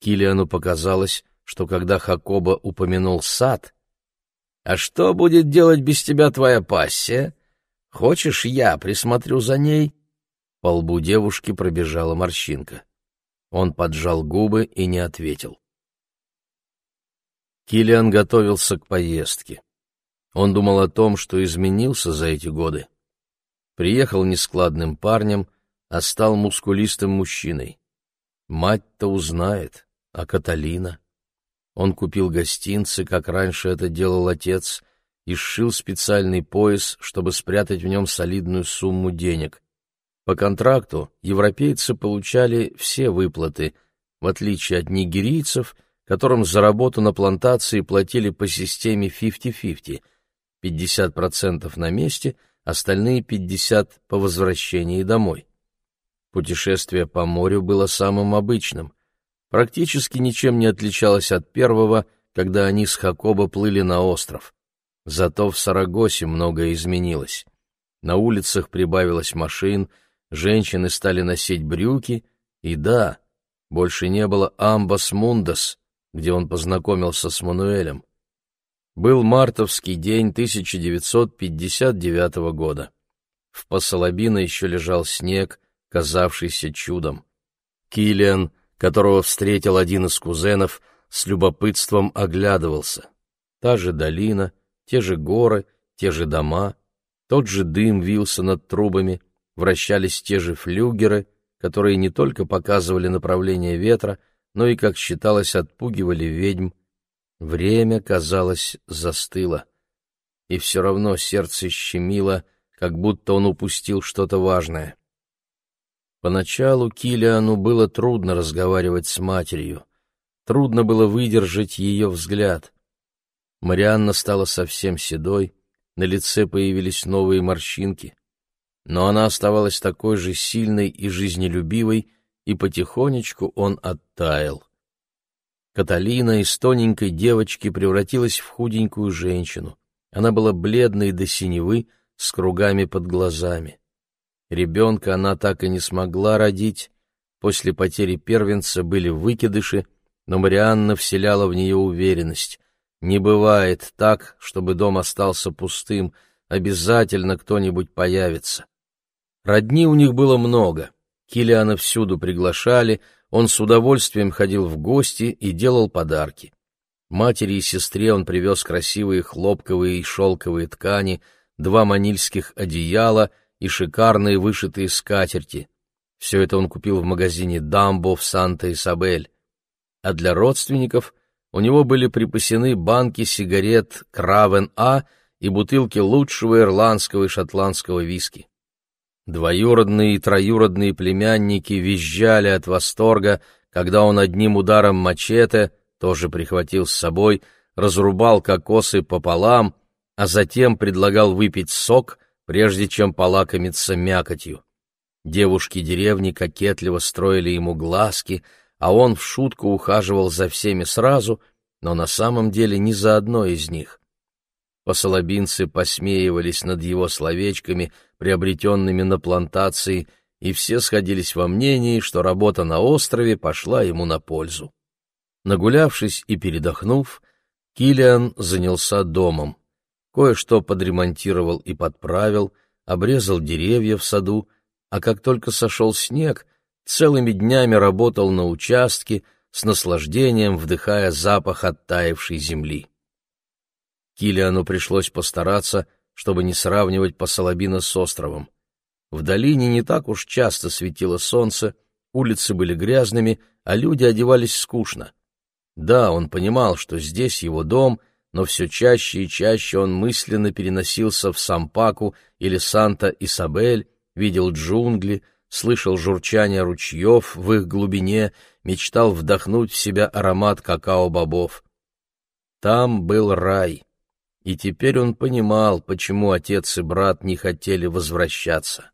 Килиану показалось, что когда Хакоба упомянул сад, «А что будет делать без тебя твоя пассия? Хочешь, я присмотрю за ней?» По лбу девушки пробежала морщинка. Он поджал губы и не ответил. Килиан готовился к поездке. Он думал о том, что изменился за эти годы. Приехал нескладным парнем, а стал мускулистым мужчиной. Мать-то узнает, а Каталина? Он купил гостинцы, как раньше это делал отец, и сшил специальный пояс, чтобы спрятать в нем солидную сумму денег. По контракту европейцы получали все выплаты, в отличие от нигерийцев — которым за работу на плантации платили по системе 50-50, 50% на месте, остальные 50% по возвращении домой. Путешествие по морю было самым обычным, практически ничем не отличалось от первого, когда они с Хакоба плыли на остров. Зато в Сарагосе многое изменилось. На улицах прибавилось машин, женщины стали носить брюки, и да, больше не было амбас мундас, где он познакомился с Мануэлем. Был мартовский день 1959 года. В Посолобино еще лежал снег, казавшийся чудом. Киллиан, которого встретил один из кузенов, с любопытством оглядывался. Та же долина, те же горы, те же дома, тот же дым вился над трубами, вращались те же флюгеры, которые не только показывали направление ветра, но и, как считалось, отпугивали ведьм. Время, казалось, застыло. И все равно сердце щемило, как будто он упустил что-то важное. Поначалу Килиану было трудно разговаривать с матерью. Трудно было выдержать ее взгляд. Марианна стала совсем седой, на лице появились новые морщинки. Но она оставалась такой же сильной и жизнелюбивой, и потихонечку он оттаял. Каталина из тоненькой девочки превратилась в худенькую женщину. Она была бледной до синевы, с кругами под глазами. Ребенка она так и не смогла родить. После потери первенца были выкидыши, но Марианна вселяла в нее уверенность. Не бывает так, чтобы дом остался пустым, обязательно кто-нибудь появится. Родни у них было много — Килиана всюду приглашали, он с удовольствием ходил в гости и делал подарки. Матери и сестре он привез красивые хлопковые и шелковые ткани, два манильских одеяла и шикарные вышитые скатерти. Все это он купил в магазине «Дамбо» в Санта-Исабель. А для родственников у него были припасены банки сигарет «Кравен-А» и бутылки лучшего ирландского и шотландского виски. Двоюродные и троюродные племянники визжали от восторга, когда он одним ударом мачете, тоже прихватил с собой, разрубал кокосы пополам, а затем предлагал выпить сок, прежде чем полакомиться мякотью. Девушки деревни кокетливо строили ему глазки, а он в шутку ухаживал за всеми сразу, но на самом деле ни за одной из них. Посолобинцы посмеивались над его словечками, приобретенными на плантации, и все сходились во мнении, что работа на острове пошла ему на пользу. Нагулявшись и передохнув, Килиан занялся домом. Кое-что подремонтировал и подправил, обрезал деревья в саду, а как только сошел снег, целыми днями работал на участке, с наслаждением вдыхая запах оттаившей земли. Килиану пришлось постараться, чтобы не сравнивать Посолобино с островом. В долине не так уж часто светило солнце, улицы были грязными, а люди одевались скучно. Да, он понимал, что здесь его дом, но все чаще и чаще он мысленно переносился в Сампаку или Санта-Исабель, видел джунгли, слышал журчание ручьев в их глубине, мечтал вдохнуть в себя аромат какао-бобов. Там был рай, и теперь он понимал, почему отец и брат не хотели возвращаться.